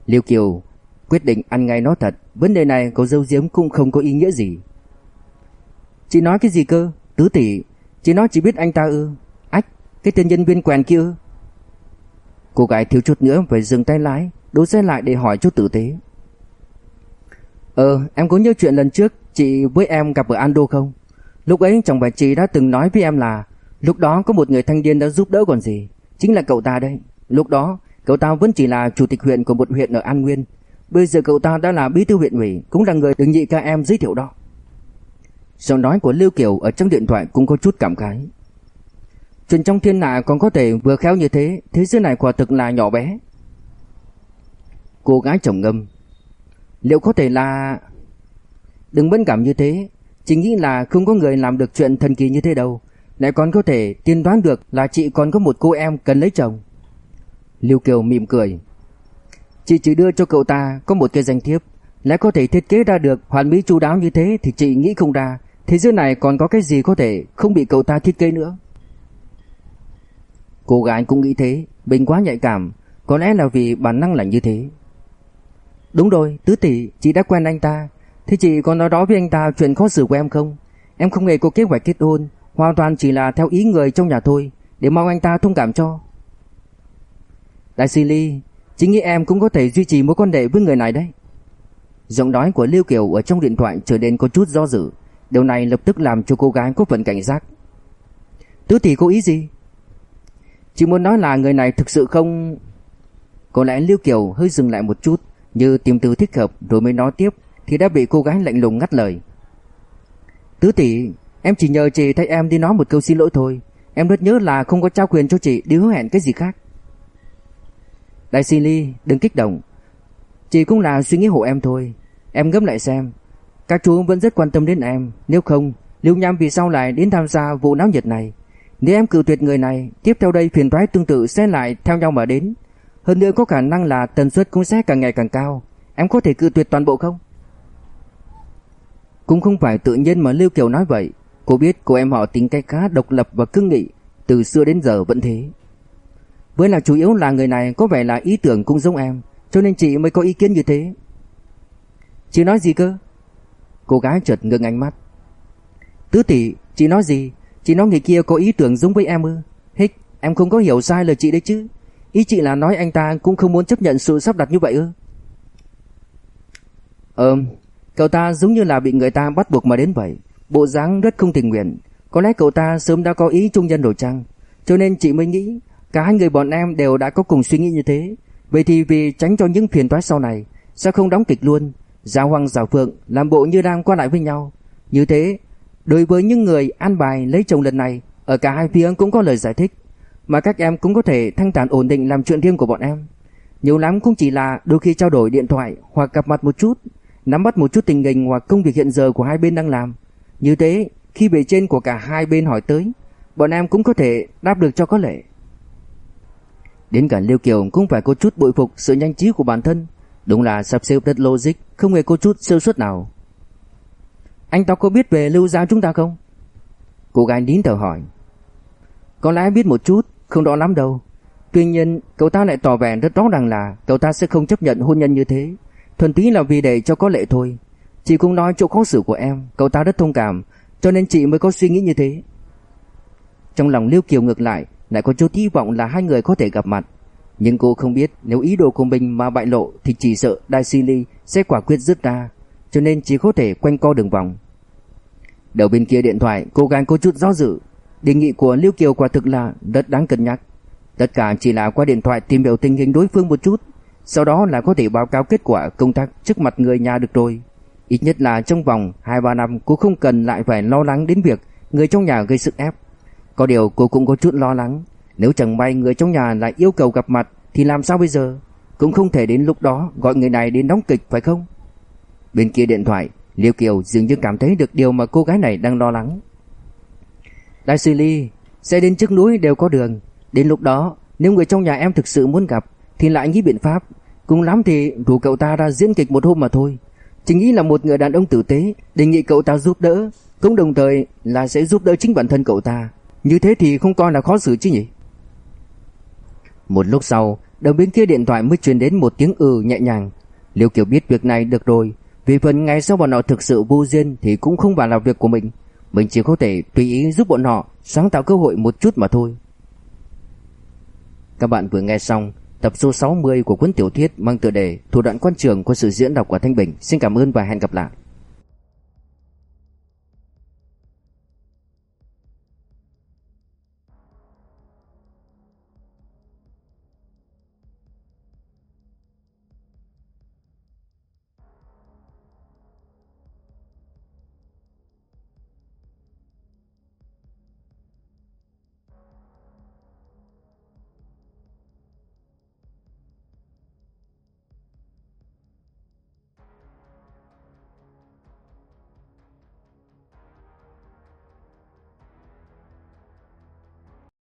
Liêu Kiều quyết định ăn ngay nói thật, vấn đề này có dâu diếm cũng không có ý nghĩa gì. Chị nói cái gì cơ? Tứ tỷ, chị nói chỉ biết anh ta ư? Ách, cái tên nhân viên quèn kia ư? Cô gái thiếu chút nữa phải dừng tay lái, đỗ xe lại để hỏi chút tử tế. Ờ, em có nhớ chuyện lần trước chị với em gặp ở Ando không? Lúc ấy chồng bà chị đã từng nói với em là lúc đó có một người thanh niên đã giúp đỡ còn gì, chính là cậu ta đây. Lúc đó, cậu ta vẫn chỉ là chủ tịch huyện của một huyện ở An Nguyên, Bây giờ cậu ta đã là bí thư huyện ủy, cũng là người được nhị ca em giới thiệu đó. Giọng nói của Lưu Kiều ở trong điện thoại cũng có chút cảm khái. Chuyện trong thiên hạ còn có thể vừa khéo như thế, thế giới này quả thực là nhỏ bé. Cô gái chồng ngâm. Liệu có thể là... Đừng bấn cảm như thế, chỉ nghĩ là không có người làm được chuyện thần kỳ như thế đâu. Lại còn có thể tiên đoán được là chị còn có một cô em cần lấy chồng. Lưu Kiều mỉm cười. Chị chỉ đưa cho cậu ta có một cái danh thiếp Lẽ có thể thiết kế ra được hoàn mỹ chu đáo như thế Thì chị nghĩ không ra Thế giới này còn có cái gì có thể không bị cậu ta thiết kế nữa? Cô gái cũng nghĩ thế, Mình quá nhạy cảm, Có lẽ là vì bản năng là như thế. Đúng rồi, tứ tỷ, Chị đã quen anh ta. Thế chị có nói đó với anh ta chuyện khó xử của em không? Em không hề có kế hoạch kết hôn, Hoàn toàn chỉ là theo ý người trong nhà thôi, Để mong anh ta thông cảm cho. Đại sĩ Ly Chính nghĩ em cũng có thể duy trì mối quan hệ với người này đấy. Giọng nói của Lưu Kiều ở trong điện thoại trở nên có chút do dự. Điều này lập tức làm cho cô gái có phần cảnh giác. Tứ tỷ có ý gì? Chỉ muốn nói là người này thực sự không... Có lẽ Lưu Kiều hơi dừng lại một chút, Như tìm từ thích hợp rồi mới nói tiếp, Thì đã bị cô gái lạnh lùng ngắt lời. Tứ tỷ, Em chỉ nhờ chị thay em đi nói một câu xin lỗi thôi. Em rất nhớ là không có trao quyền cho chị đi hứa hẹn cái gì khác. Đại sĩ Ly đừng kích động. Chị cũng là suy nghĩ hộ em thôi. Em ngẫm lại xem. Các chú vẫn rất quan tâm đến em. Nếu không Lưu Nham vì sao lại đến tham gia vụ náo nhiệt này? Nếu em cử tuyệt người này, Tiếp theo đây phiền toái tương tự sẽ lại theo nhau mà đến. Hơn nữa có khả năng là tần suất cũng sẽ càng ngày càng cao. Em có thể cử tuyệt toàn bộ không? Cũng không phải tự nhiên mà Lưu Kiều nói vậy. Cô biết cô em họ tính cách khá độc lập và cứng nghị. Từ xưa đến giờ vẫn thế. Với là chủ yếu là người này có vẻ là ý tưởng cũng giống em, Cho nên chị mới có ý kiến như thế. Chị nói gì cơ? Cô gái chợt ngưng ánh mắt. Tứ tỷ, Chị nói gì? Chị nói người kia có ý tưởng giống với em ư? Hích, em không có hiểu sai lời chị đấy chứ. Ý chị là nói anh ta cũng không muốn chấp nhận sự sắp đặt như vậy ư? Ờ Cậu ta giống như là bị người ta bắt buộc mà đến vậy. Bộ dáng rất không tình nguyện. Có lẽ cậu ta sớm đã có ý trung nhân đổi trang Cho nên chị mới nghĩ, Cả hai người bọn em đều đã có cùng suy nghĩ như thế. Vậy thì vì tránh cho những phiền toái sau này Sao không đóng kịch luôn. Giao Hoàng Giao Phượng làm bộ như đang qua lại với nhau. Như thế, Đối với những người an bài lấy chồng lần này, Ở cả hai phía cũng có lời giải thích, Mà các em cũng có thể thanh thản ổn định làm chuyện riêng của bọn em. Nhiều lắm cũng chỉ là đôi khi trao đổi điện thoại Hoặc gặp mặt một chút, Nắm bắt một chút tình hình hoặc công việc hiện giờ của hai bên đang làm. Như thế, Khi bề trên của cả hai bên hỏi tới, Bọn em cũng có thể đáp được cho có lệ. Đến cả Liêu Kiều cũng phải có chút bội phục sự nhanh trí của bản thân. Đúng là sắp xếp rất logic. Không hề có chút sơ suất nào Anh ta có biết về lưu giáo chúng ta không? Cô gái nín thở hỏi Có lẽ biết một chút Không rõ lắm đâu Tuy nhiên, cậu ta lại tỏ vẻ rất rõ ràng là cậu ta sẽ không chấp nhận hôn nhân như thế, thuần túy là vì để cho có lệ thôi. Chị cũng nói chỗ khó xử của em, cậu ta rất thông cảm, cho nên chị mới có suy nghĩ như thế. Trong lòng Liêu Kiều ngược lại, lại có chút hy vọng là hai người có thể gặp mặt. Nhưng cô không biết nếu ý đồ của mình mà bại lộ thì chỉ sợ Đại Silly sẽ quả quyết dứt ra, cho nên chỉ có thể quanh co đường vòng. Đầu bên kia điện thoại, cô gái có chút do dự. Đề nghị của Liêu Kiều quả thực là rất đáng cân nhắc. Tất cả chỉ là qua điện thoại tìm hiểu tình hình đối phương một chút, sau đó là có thể báo cáo kết quả công tác trước mặt người nhà được rồi. Ít nhất là trong vòng 2-3 năm cô không cần lại phải lo lắng đến việc người trong nhà gây sức ép. Có điều cô cũng có chút lo lắng, nếu chẳng may người trong nhà lại yêu cầu gặp mặt thì làm sao bây giờ? Cũng không thể đến lúc đó gọi người này đến đóng kịch phải không? Bên kia điện thoại, Liêu Kiều dường như cảm thấy được điều mà cô gái này đang lo lắng. Đại sư Ly, sẽ đến trước núi đều có đường. Đến lúc đó, nếu người trong nhà em thực sự muốn gặp, thì lại nghĩ biện pháp. Cùng lắm thì rủ cậu ta ra diễn kịch một hôm mà thôi. Chính nghĩ là một người đàn ông tử tế, đề nghị cậu ta giúp đỡ, cũng đồng thời là sẽ giúp đỡ chính bản thân cậu ta. Như thế thì không coi là khó xử chứ nhỉ? Một lúc sau, đầu bên kia điện thoại mới truyền đến một tiếng ừ nhẹ nhàng. Liêu Kiều biết việc này được rồi, vì phần ngày sau bọn họ thực sự vô duyên thì cũng không phải là việc của mình. Mình chỉ có thể tùy ý giúp bọn họ sáng tạo cơ hội một chút mà thôi. Các bạn vừa nghe xong tập số 60 của cuốn tiểu thuyết mang tựa đề Thủ đoạn quan trường của sự diễn đọc của Thanh Bình. Xin cảm ơn và hẹn gặp lại.